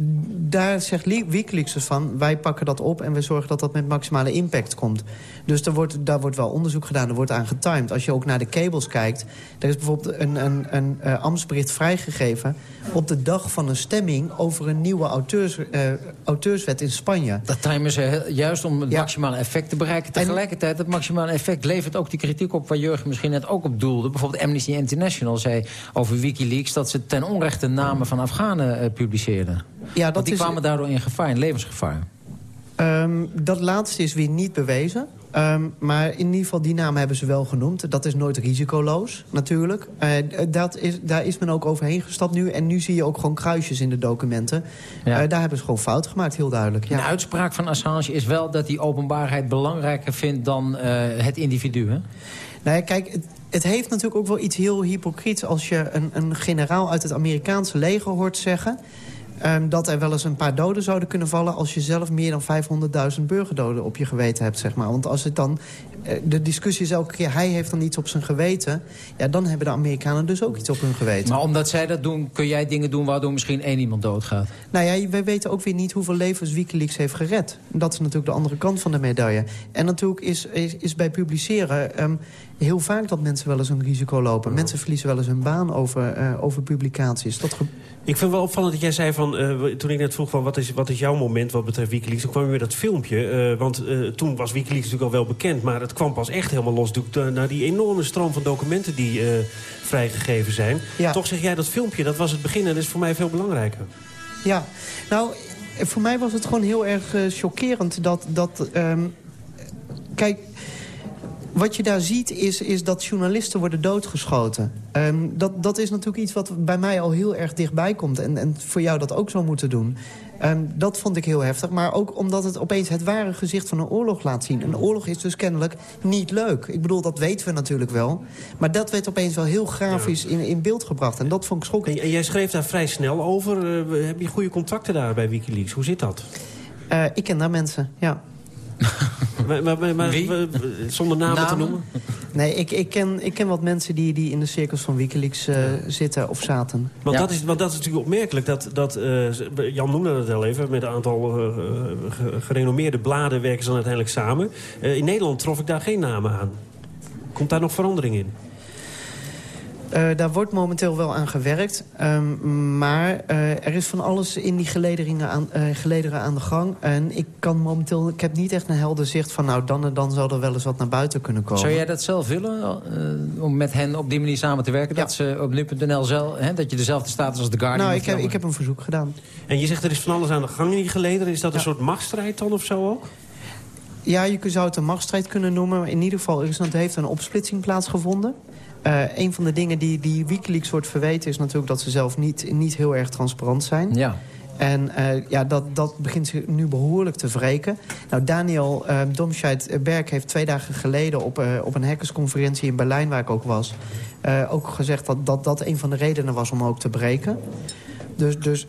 daar zegt Wikileaks dus van... wij pakken dat op en we zorgen dat dat met maximale impact komt. Dus er wordt, daar wordt wel onderzoek gedaan, er wordt aan getimed. Als je ook naar de cables kijkt... er is bijvoorbeeld een, een, een uh, ambtsbericht vrijgegeven... op de dag van een stemming over een nieuwe auteurs, uh, auteurswet in Spanje. Dat timen ze juist om het ja. maximale effect te bereiken. Tegelijkertijd, het maximale effect levert ook die kritiek op... waar Jurgen misschien net ook op doelde. Bijvoorbeeld Amnesty International zei over Wikileaks... dat ze ten onrechte namen van Afghanen uh, Ja, dat Want die is, kwamen daardoor in gevaar, in levensgevaar. Um, dat laatste is weer niet bewezen. Um, maar in ieder geval, die naam hebben ze wel genoemd. Dat is nooit risicoloos, natuurlijk. Uh, dat is, daar is men ook overheen gestapt nu. En nu zie je ook gewoon kruisjes in de documenten. Ja. Uh, daar hebben ze gewoon fout gemaakt, heel duidelijk. Ja. Een uitspraak van Assange is wel dat die openbaarheid belangrijker vindt... dan uh, het individu, hè? Nou kijk, het, het, heeft natuurlijk ook wel iets heel hypocriets... als je een, een generaal uit het Amerikaanse leger hoort zeggen... Um, dat er wel eens een paar doden zouden kunnen vallen... als je zelf meer dan 500.000 burgerdoden op je geweten hebt, zeg maar. Want als het dan... De discussie is elke keer, hij heeft dan iets op zijn geweten... ja, dan hebben de Amerikanen dus ook iets op hun geweten. Maar omdat zij dat doen, kun jij dingen doen... waardoor misschien één iemand doodgaat? Nou ja, wij weten ook weer niet hoeveel levens Wikileaks heeft gered. Dat is natuurlijk de andere kant van de medaille. En natuurlijk is, is, is bij publiceren... Um, heel vaak dat mensen wel eens een risico lopen. Mensen verliezen wel eens hun baan over, uh, over publicaties. Dat ik vind wel opvallend dat jij zei van... Uh, toen ik net vroeg van wat is, wat is jouw moment wat betreft Wikileaks... toen kwam je weer dat filmpje. Uh, want toen was Wikileaks natuurlijk al wel bekend... maar het kwam pas echt helemaal los naar die enorme stroom van documenten... die vrijgegeven zijn. Ja. Toch zeg jij dat filmpje, dat was het begin... en dat is voor mij veel belangrijker. Ja, nou, voor mij was het gewoon heel erg chockerend dat... dat um, kijk, wat je daar ziet is, is dat journalisten worden doodgeschoten. Um, dat, dat is natuurlijk iets wat bij mij al heel erg dichtbij komt. En, en voor jou dat ook zou moeten doen. Um, dat vond ik heel heftig. Maar ook omdat het opeens het ware gezicht van een oorlog laat zien. Een oorlog is dus kennelijk niet leuk. Ik bedoel, dat weten we natuurlijk wel. Maar dat werd opeens wel heel grafisch in, in beeld gebracht. En dat vond ik schokkend. En, en jij schreef daar vrij snel over. Uh, heb je goede contacten daar bij Wikileaks? Hoe zit dat? Uh, ik ken daar mensen, ja. maar, maar, maar, zonder namen, namen, te noemen? Nee, ik, ik, ken, ik ken wat mensen die, die in de cirkels van Wikileaks uh, zitten of zaten. Want, ja. dat is, want dat is natuurlijk opmerkelijk. Dat, dat, uh, Jan noemde dat al even. Met een aantal uh, gerenommeerde bladen werken ze dan uiteindelijk samen. in Nederland trof ik daar geen namen aan. Komt daar nog verandering in? Uh, daar wordt momenteel wel aan gewerkt. Um, maar uh, er is van alles in die gelederingen aan, uh, gelederen aan de gang. En ik kan momenteel, ik heb niet echt een helder zicht van... nou, dan en dan zou er wel eens wat naar buiten kunnen komen. Zou jij dat zelf willen, om met hen op die manier samen te werken? Ja. Dat ze op nu.nl zelf, hè, dat je dezelfde status als de Guardian... Nou, ik heb, ik heb een verzoek gedaan. En je zegt er is van alles aan de gang in die gelederen. Is dat ja. een soort machtsstrijd dan of zo ook? Ja, je zou het een machtsstrijd kunnen noemen. Maar in ieder geval is, heeft een opsplitsing plaatsgevonden. Uh, een van de dingen die, die Wikileaks wordt verweten... is natuurlijk dat ze zelf niet, niet heel erg transparant zijn. Ja. En uh, ja, dat, dat begint zich nu behoorlijk te wreken. Nou, Daniel uh, Domscheit-Berg heeft twee dagen geleden... Op, uh, op een hackersconferentie in Berlijn, waar ik ook was... ook gezegd dat, dat dat een van de redenen was om ook te breken. Dus, dus...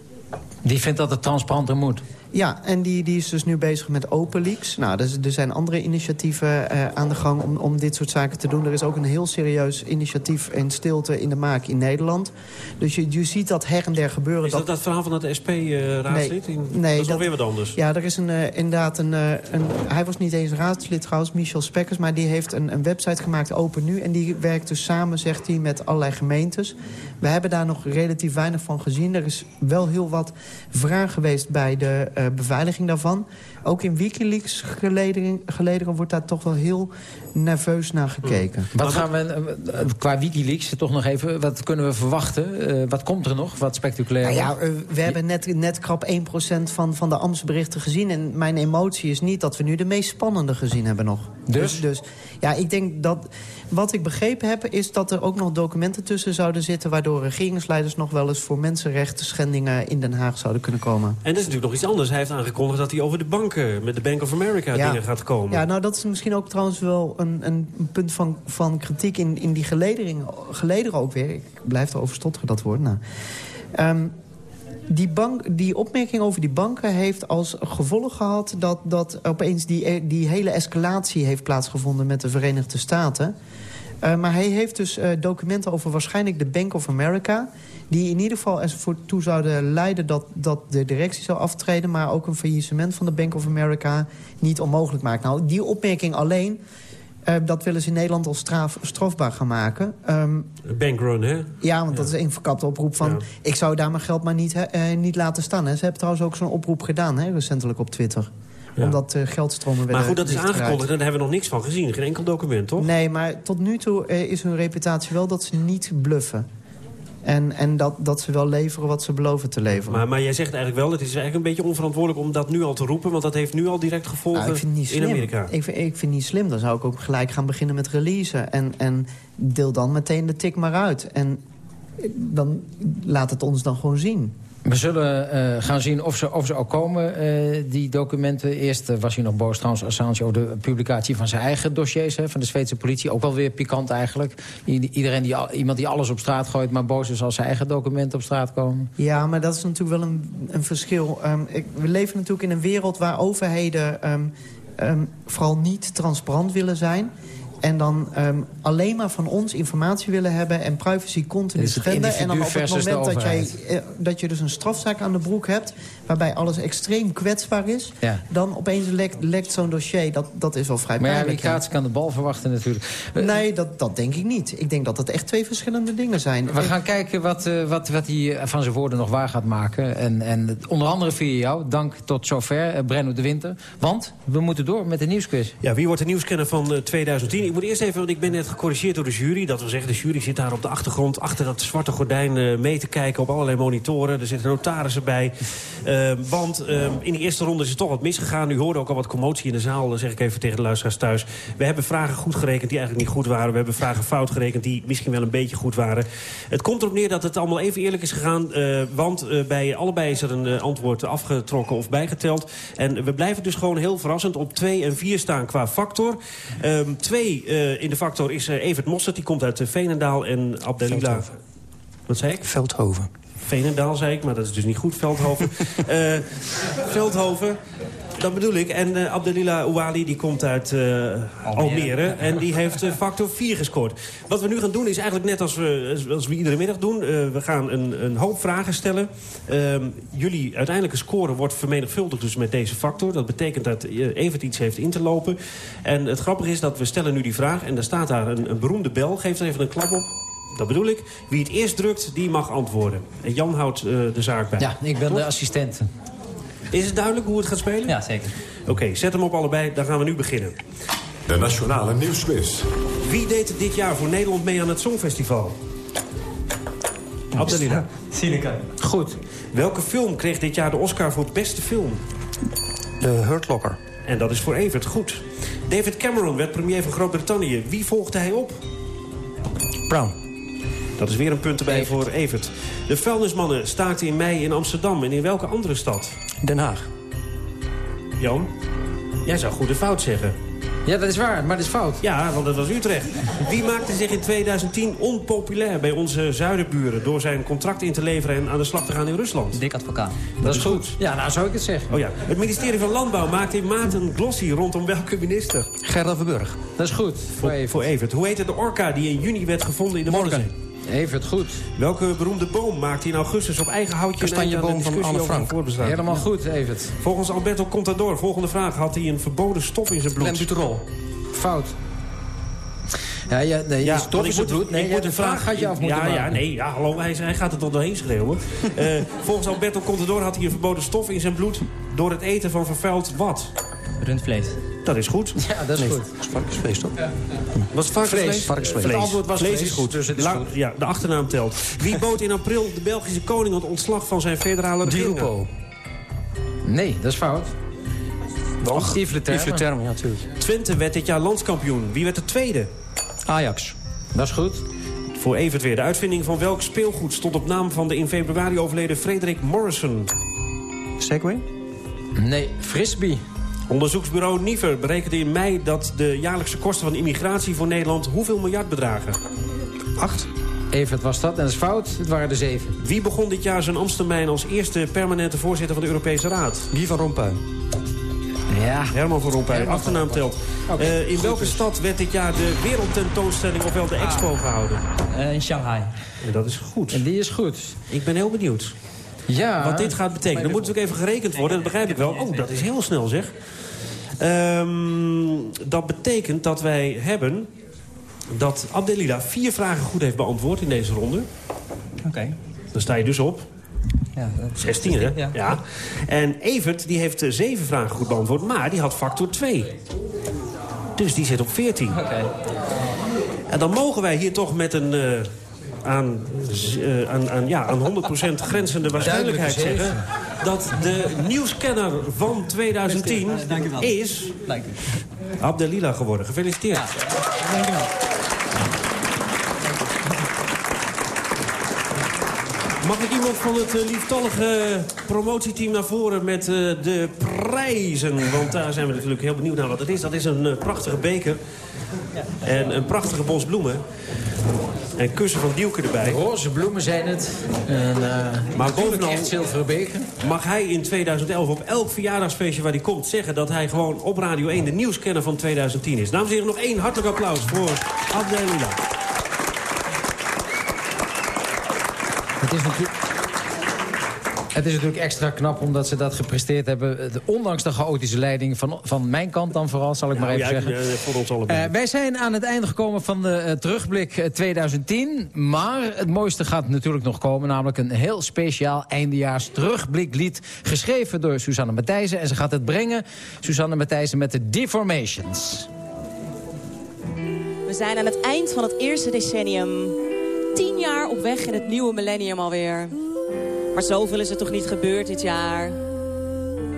Die vindt dat het transparanter moet? Ja, en die, die is dus nu bezig met OpenLeaks. Nou, dus, er zijn andere initiatieven uh, aan de gang om, om dit soort zaken te doen. Er is ook een heel serieus initiatief in stilte in de maak in Nederland. Dus je, je ziet dat her en der gebeuren. Is dat dat, verhaal van het SP-raadslid? Uh, nee, nee, dat is alweer wat anders. Ja, er is een, uh, inderdaad een, een... Hij was niet eens raadslid trouwens, Michel Spekkers... maar die heeft een, een website gemaakt, Open Nu... en die werkt dus samen, zegt hij, met allerlei gemeentes. We hebben daar nog relatief weinig van gezien. Er is wel heel wat vraag geweest bij de uh, beveiliging daarvan. Ook in Wikileaks gelederen, gelederen wordt daar toch wel heel nerveus naar gekeken. Wat gaan we, qua Wikileaks, toch nog even, wat kunnen we verwachten? Uh, wat komt er nog? Wat spectaculair? Nou ja, uh, we hebben net, net krap 1% van, van de ambtsberichten gezien. En mijn emotie is niet dat we nu de meest spannende gezien hebben nog. Dus? Dus, dus ja, ik denk dat... Wat ik begrepen heb, is dat er ook nog documenten tussen zouden zitten... waardoor regeringsleiders nog wel eens voor mensenrechten schendingen in Den Haag zouden kunnen komen. En dat is natuurlijk nog iets anders. Hij heeft aangekondigd dat hij over de banken, met de Bank of America, ja. dingen gaat komen. Ja, nou dat is misschien ook trouwens wel een, een punt van, van kritiek in, in die geledering, gelederen ook weer. Ik blijf erover stotteren, dat woord. Nou. Um, die, bank, die opmerking over die banken heeft als gevolg gehad... dat, dat opeens die, die hele escalatie heeft plaatsgevonden met de Verenigde Staten. Uh, maar hij heeft dus uh, documenten over waarschijnlijk de Bank of America... die in ieder geval ervoor toe zouden leiden dat, dat de directie zou aftreden... maar ook een faillissement van de Bank of America niet onmogelijk maakt. Nou, die opmerking alleen uh, dat willen ze in Nederland als straf, strafbaar gaan maken. Um, Bankrun, hè? Ja, want ja. dat is een verkapte oproep van... Ja. ik zou daar mijn geld maar niet, uh, niet laten staan. Hè. Ze hebben trouwens ook zo'n oproep gedaan, hè, recentelijk op Twitter. Ja. Omdat uh, geldstromen werden Maar goed, dat is aangekondigd en daar hebben we nog niks van gezien. Geen enkel document, toch? Nee, maar tot nu toe is hun reputatie wel dat ze niet bluffen. En, en dat, dat ze wel leveren wat ze beloven te leveren. Maar, maar jij zegt eigenlijk wel, het is eigenlijk een beetje onverantwoordelijk om dat nu al te roepen. Want dat heeft nu al direct gevolgen nou, in Amerika. Ik vind, ik vind niet slim. Dan zou ik ook gelijk gaan beginnen met releasen. En, en deel dan meteen de tik maar uit. En dan laat het ons dan gewoon zien. We zullen uh, gaan zien of ze, of ze ook komen, uh, die documenten. Eerst uh, was hij nog boos trouwens, Assange, over de publicatie van zijn eigen dossiers... Hè, van de Zweedse politie. Ook wel weer pikant eigenlijk. Iedereen die, iemand die alles op straat gooit, maar boos is als zijn eigen documenten op straat komen. Ja, maar dat is natuurlijk wel een, een verschil. Um, ik, we leven natuurlijk in een wereld waar overheden um, um, vooral niet transparant willen zijn... En dan um, alleen maar van ons informatie willen hebben... en privacy continu schenden. En dan op het moment dat, jij, uh, dat je dus een strafzaak aan de broek hebt... waarbij alles extreem kwetsbaar is... Ja. dan opeens lekt, lekt zo'n dossier. Dat, dat is wel vrij maar pijnlijk. Maar ja, kan de bal verwachten natuurlijk. Uh, nee, dat, dat denk ik niet. Ik denk dat het echt twee verschillende dingen zijn. We gaan kijken wat, uh, wat, wat hij van zijn woorden nog waar gaat maken. En, en onder andere via jou. Dank tot zover, Brenno de Winter. Want we moeten door met de nieuwsquiz. Ja, wie wordt de nieuwskenner van 2010? Ik moet eerst even, want ik ben net gecorrigeerd door de jury. Dat wil zeggen, de jury zit daar op de achtergrond... achter dat zwarte gordijn mee te kijken op allerlei monitoren. Er zitten notarissen bij. Uh, want uh, in de eerste ronde is het toch wat misgegaan. U hoorde ook al wat commotie in de zaal, zeg ik even tegen de luisteraars thuis. We hebben vragen goed gerekend die eigenlijk niet goed waren. We hebben vragen fout gerekend die misschien wel een beetje goed waren. Het komt erop neer dat het allemaal even eerlijk is gegaan. want bij allebei is er een antwoord afgetrokken of bijgeteld. En we blijven dus gewoon heel verrassend op 2 en 4 staan qua factor. 2 in de factor is Evert Mossert. Die komt uit Veenendaal en Abdelila... Veldhoven. Wat zei ik? Veldhoven. Veenendaal zei ik, maar dat is dus niet goed. Veldhoven. uh, Veldhoven. Dat bedoel ik. En uh, Abdelila Ouali die komt uit uh, Almere. Almere. En die heeft uh, factor 4 gescoord. Wat we nu gaan doen is eigenlijk net als we, als we iedere middag doen. we gaan een, een hoop vragen stellen. Ehm, jullie uiteindelijke score wordt vermenigvuldigd dus met deze factor. Dat betekent dat Evert iets heeft in te lopen. En het grappige is dat we stellen nu die vraag. En daar staat daar een, een beroemde bel. Geef er even een klap op. Dat bedoel ik. Wie het eerst drukt, die mag antwoorden. En Jan houdt eh, de zaak bij. Ja, ik ben de assistent. Is het duidelijk hoe het gaat spelen? Ja, zeker. Oké, zet hem op allebei. Dan gaan we nu beginnen. De Nationale Nieuwsquiz. Wie deed dit jaar voor Nederland mee aan het Songfestival? Abdelina. Sinica. Goed. Welke film kreeg dit jaar de Oscar voor beste film? De Hurt Locker. En dat is voor Evert. Goed. David Cameron werd premier van Groot-Brittannië. Wie volgde hij op? Brown. Dat is weer een punt erbij voor Evert. De vuilnismannen staakten in mei in Amsterdam. En in welke andere stad? Den Haag. Joon? Jij zou goed en fout zeggen. Ja, dat is waar, maar dat is fout. Ja, want dat was Utrecht. Wie maakte zich in 2010 onpopulair bij onze zuidenburen... door zijn contract in te leveren en aan de slag te gaan in Rusland? Dik advocaat. Dat, is goed. Ja, nou zou ik het zeggen. Oh ja. Het ministerie van Landbouw maakte in maart een glossy rondom welke minister? Gerda Verburg. Dat is goed. Voor Voor, Evert. voor Evert. Hoe heette de orka die in juni werd gevonden in de Morgan. Waddenzee? Evert, goed. Welke beroemde boom maakte in augustus op eigen houtje... Kastanjeboom van Anne Frank. het? Helemaal goed, Evert. Volgens Alberto Contador, volgende vraag... had hij een verboden stof in zijn bloed. Lembuterol. Fout. Ja, ja, nee, Ja, stof is het bloed. Nee, ja, de een vraag had je af moeten ja, maken. Ja, nee, ja, hallo, hij, hij gaat er tot doorheen schreeuwen. Eh, volgens Alberto Contador had hij een verboden stof in zijn bloed... door het eten van vervuild wat? Rundvlees. Dat is goed. Ja, dat is goed. Varkensvlees, toch? Was het varkensvlees? Vlees. Varkensvlees. Vlees. Het antwoord was vlees vlees, is goed. dus het is La- goed. Ja, de achternaam telt. Wie bood in april de Belgische koning het ontslag van zijn federale regering? Rupo. Nee, dat is fout. Och, Yves Le Terme. Yves Le Terme, ja, natuurlijk. Twente werd dit jaar landskampioen. Wie werd de tweede? Ajax. Dat is goed. Voor Evert weer. De uitvinding van welk speelgoed stond op naam van de in februari overleden Frederik Morrison? Segway? Nee, frisbee. Onderzoeksbureau Niever berekende in mei dat de jaarlijkse kosten van immigratie voor Nederland hoeveel miljard bedragen? Acht. Evert was dat en dat is fout. Het waren er zeven. Wie begon dit jaar zijn ambtstermijn als eerste permanente voorzitter van de Europese Raad? Guy van Rompuy. Ja. Herman van Rompuy, Herman van achternaam Rompuy. telt. Eh, in goed welke dus. stad werd dit jaar de wereldtentoonstelling, ofwel de expo, gehouden? in Shanghai. En dat is goed. En die is goed. Ik ben heel benieuwd Ja. wat dit gaat betekenen. Er moet natuurlijk even gerekend worden, dat begrijp ik wel. Oh, dat is heel snel zeg. Ehm, dat betekent dat wij hebben dat Abdelila vier vragen goed heeft beantwoord in deze ronde. Oké. Dan sta je dus op Ja, 16, hè? Ja. Ja. En Evert die heeft eh, zeven vragen goed beantwoord, maar die had factor 2. Dus die zit op 14. Oké. En dan mogen wij hier toch met een... eh, aan, eh, aan, aan, ja, aan 100% grenzende waarschijnlijkheid zeggen... dat de nieuwscanner van 2010 Dank u wel. is. Abdelila geworden. Gefeliciteerd. Dank u wel. Mag ik iemand van het eh, lieftallige promotieteam naar voren met eh, de prijzen? Want daar zijn we natuurlijk heel benieuwd naar wat het is. Dat is een prachtige beker. En een prachtige bos bloemen. En kussen van Dielke erbij. Roze bloemen zijn het. En, uh, Maar bovenal echt zilveren beker. mag hij in 2011 op elk verjaardagsfeestje waar hij komt... zeggen dat hij gewoon op Radio 1 de nieuwscanner van 2010 is. Dames en heren, nog één hartelijk applaus voor Abdelila. Het is natuurlijk... Het is natuurlijk extra knap omdat ze dat gepresteerd hebben. Eh, Ondanks de chaotische leiding van, van mijn kant dan vooral, zal ik maar even ja, zeggen. eh, voor ons allebei. Eh, wij zijn aan het einde gekomen van de eh, terugblik eh, 2010. Maar het mooiste gaat natuurlijk nog komen. Namelijk een heel speciaal eindejaars terugbliklied. Geschreven door Susanne Matthijssen. En ze gaat het brengen, Susanne Matthijssen, met de Deformations. We zijn aan het eind van het eerste decennium. Tien jaar op weg in het nieuwe millennium alweer. Maar zoveel is er toch niet gebeurd dit jaar.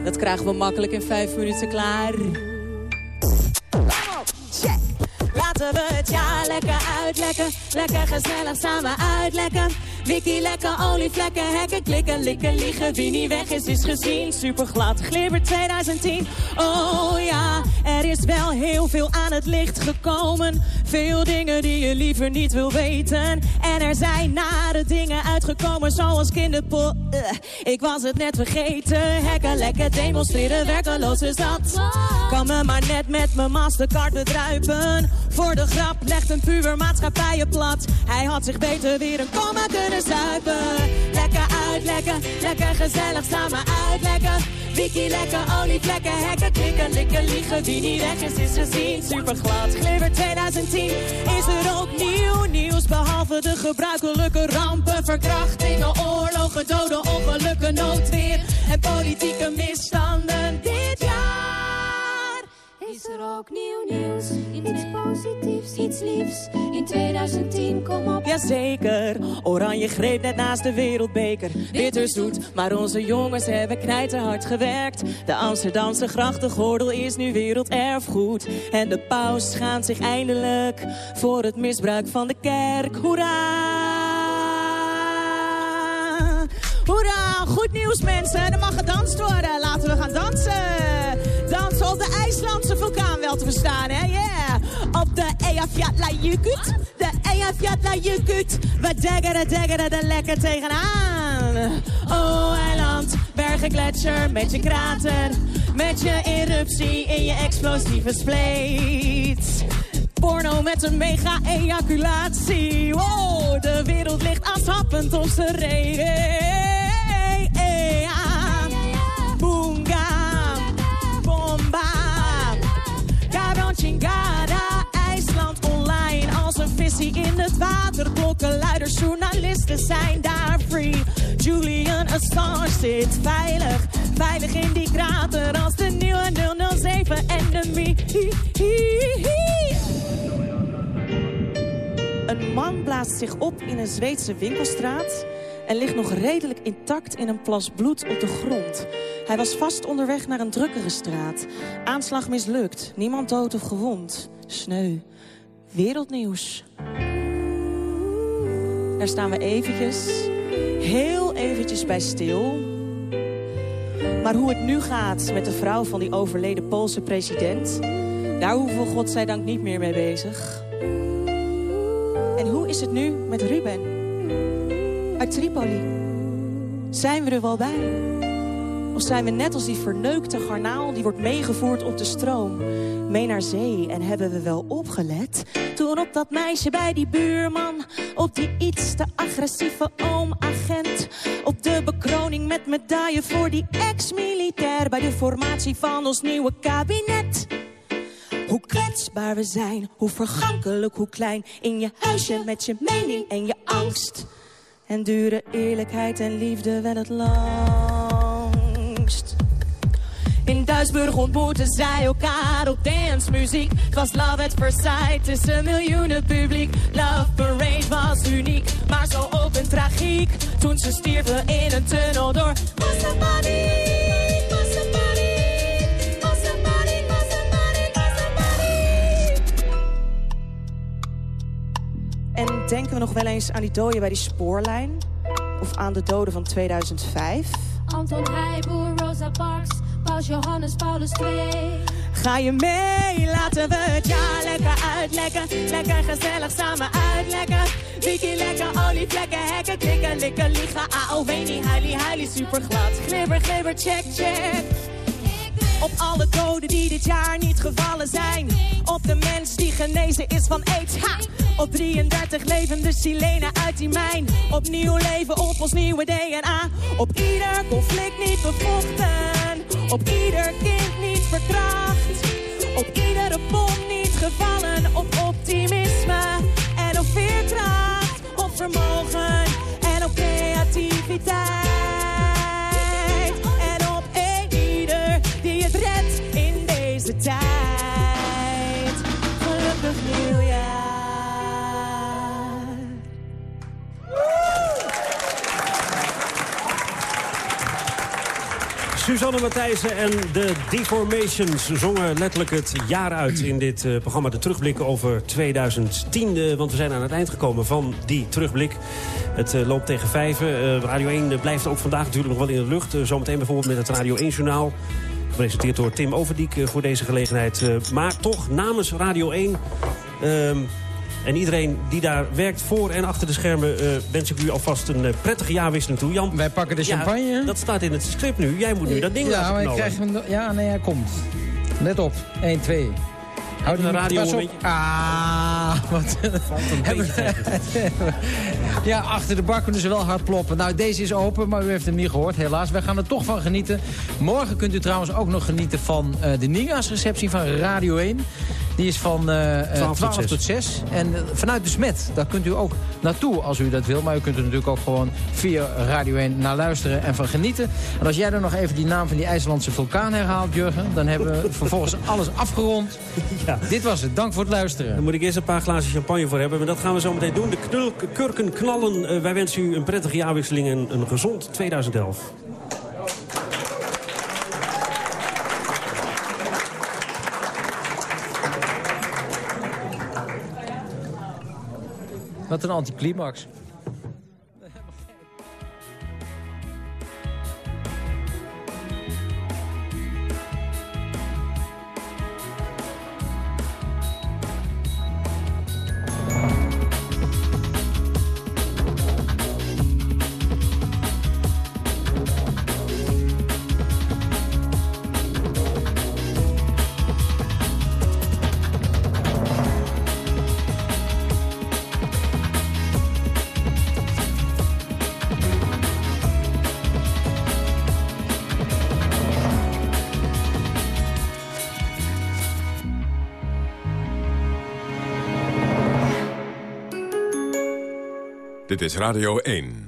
Dat krijgen we makkelijk in vijf minuten klaar. Check. Laten we het jaar lekker uitlekken. Lekker gezellig samen uitlekken. Wiki lekker olievlekken, hekken, klikken, likken, liegen. Wie niet weg is, is gezien. Super glad, glibber 2010. Oh ja, er is wel heel veel aan het licht gekomen. Veel dingen die je liever niet wil weten. En er zijn nare dingen uitgekomen, zoals kinderpo... eh, ik was het net vergeten. Hekken, lekker, demonstreren, werkeloos is dat. Kan me maar net met mijn Mastercard bedruipen. Voor de grap legt een puber maatschappij je plat. Hij had zich beter weer een komma zuipen. Lekker uitlekken, lekker gezellig samen uit. uitlekken. Wiki lekker, olievlekken, hekken, klikken, likken, liegen. Wie niet weg is, is gezien. Superglad, glibber 2010 is er ook nieuw nieuws. Behalve de gebruikelijke rampen, verkrachtingen, oorlogen, doden, ongelukken, noodweer en politieke misstanden. Is er ook nieuw nieuws? Iets positiefs, iets liefs. In 2010, kom op. Jazeker, Oranje greep net naast de wereldbeker. Bitter zoet, maar onze jongens hebben knijterhard gewerkt. De Amsterdamse grachtengordel is nu werelderfgoed. En de paus schaamt zich eindelijk voor het misbruik van de kerk. Hoera! Hoera, goed nieuws mensen. Er mag gedanst worden. Laten we gaan dansen. Op de IJslandse vulkaan wel te verstaan, hè? Yeah. Op de Eyjafjallajökull. De Eyjafjallajökull. We daggeren, daggeren er lekker tegenaan. Oh, eiland, bergen, gletsjer, met je krater. Met je eruptie in je explosieve spleet. Porno met een mega-ejaculatie. Wow, de wereld ligt afhappend om zijn regen. Visie in het water. Klokkenluiders, journalisten zijn daar free. Julian Assange zit veilig, veilig in die krater als de nieuwe 007 en de mi. Een man blaast zich op in een Zweedse winkelstraat en ligt nog redelijk intact in een plas bloed op de grond. Hij was vast onderweg naar een drukkere straat. Aanslag mislukt, niemand dood of gewond. Sneu. Wereldnieuws. Daar staan we eventjes, heel eventjes bij stil. Maar hoe het nu gaat met de vrouw van die overleden Poolse president... daar hoeven we godzijdank niet meer mee bezig. En hoe is het nu met Ruben? Uit Tripoli. Zijn we er wel bij? Of zijn we net als die verneukte garnaal... die wordt meegevoerd op de stroom, mee naar zee... en hebben we wel opgelet op dat meisje bij die buurman... op die iets te agressieve oom-agent... op de bekroning met medaille voor die ex-militair... bij de formatie van ons nieuwe kabinet... Hoe kwetsbaar we zijn, hoe vergankelijk, hoe klein. In je huisje met je mening en je angst. En duren eerlijkheid en liefde wel het langst. Duisburg ontmoeten zij elkaar op dancemuziek. Het was love at first sight tussen miljoenen publiek. Love Parade was uniek, maar zo ook een tragiek. Toen ze stierven in een tunnel door Massabadi. En denken we nog wel eens aan die doden bij die spoorlijn? Of aan de doden van 2005? Anton Heijboer, Rosa Parks, Paus Johannes Paulus II. Ga je mee, laten we het jaar lekker uitlekken. Lekker gezellig samen uitlekken. Wiki lekker, olievlekken, hekken, klikken, likken, liegen. AOW, niet huilie, huilie, super glad. Glibber, glibber, check, check. Op alle doden die dit jaar niet gevallen zijn. Op de mens die genezen is van aids. Ha! Op 33 levende Silenen uit die mijn. Opnieuw leven op ons nieuwe DNA. Op ieder conflict niet bevochten. Op ieder kind niet verkracht. Op iedere bom niet gevallen. Op optimisme en op veerkracht. Op vermogen en op creativiteit. En op een ieder die het redt in deze tijd. Gelukkig nieuwjaar. Suzanne Matthijssen en de Deformations zongen letterlijk het jaar uit in dit eh, programma. De terugblik over 2010. eh, want we zijn aan het eind gekomen van die terugblik. Het eh, loopt tegen vijven. Eh, Radio 1 blijft ook vandaag natuurlijk nog wel in de lucht. Zometeen bijvoorbeeld met het Radio 1 journaal. Gepresenteerd door Tim Overdiek voor deze gelegenheid. Maar toch namens Radio 1... en iedereen die daar werkt voor en achter de schermen... eh, wens ik u alvast een eh, prettige jaarwisseling toe. Jan, Wij pakken de ja, champagne. dat staat in het script nu. Jij moet nu dat ding Ja, laten knallen. krijg hem... Ja, nee, hij komt. Let op. 1, 2. Houd een die radio op. momentje. Ah, wat... Hebben- ja, achter de bar kunnen ze wel hard ploppen. Nou, deze is open, maar u heeft hem niet gehoord, helaas. Wij gaan er toch van genieten. Morgen kunt u trouwens ook nog genieten van eh, de nieuwjaarsreceptie van Radio 1. Die is van eh, eh, 12 tot 12 tot 6. En eh, vanuit de Smet, daar kunt u ook naartoe als u dat wil. Maar u kunt er natuurlijk ook gewoon via Radio 1 naar luisteren en van genieten. En als jij dan nog even die naam van die IJslandse vulkaan herhaalt, Jurgen... dan hebben we vervolgens alles afgerond. Ja. Dit was het. Dank voor het luisteren. Daar moet ik eerst een paar glazen champagne voor hebben. Maar dat gaan we zo meteen doen. De knul, kurken knallen. Eh, wij wensen u een prettige jaarwisseling en een gezond 2011. Wat een anticlimax. Dit is Radio 1.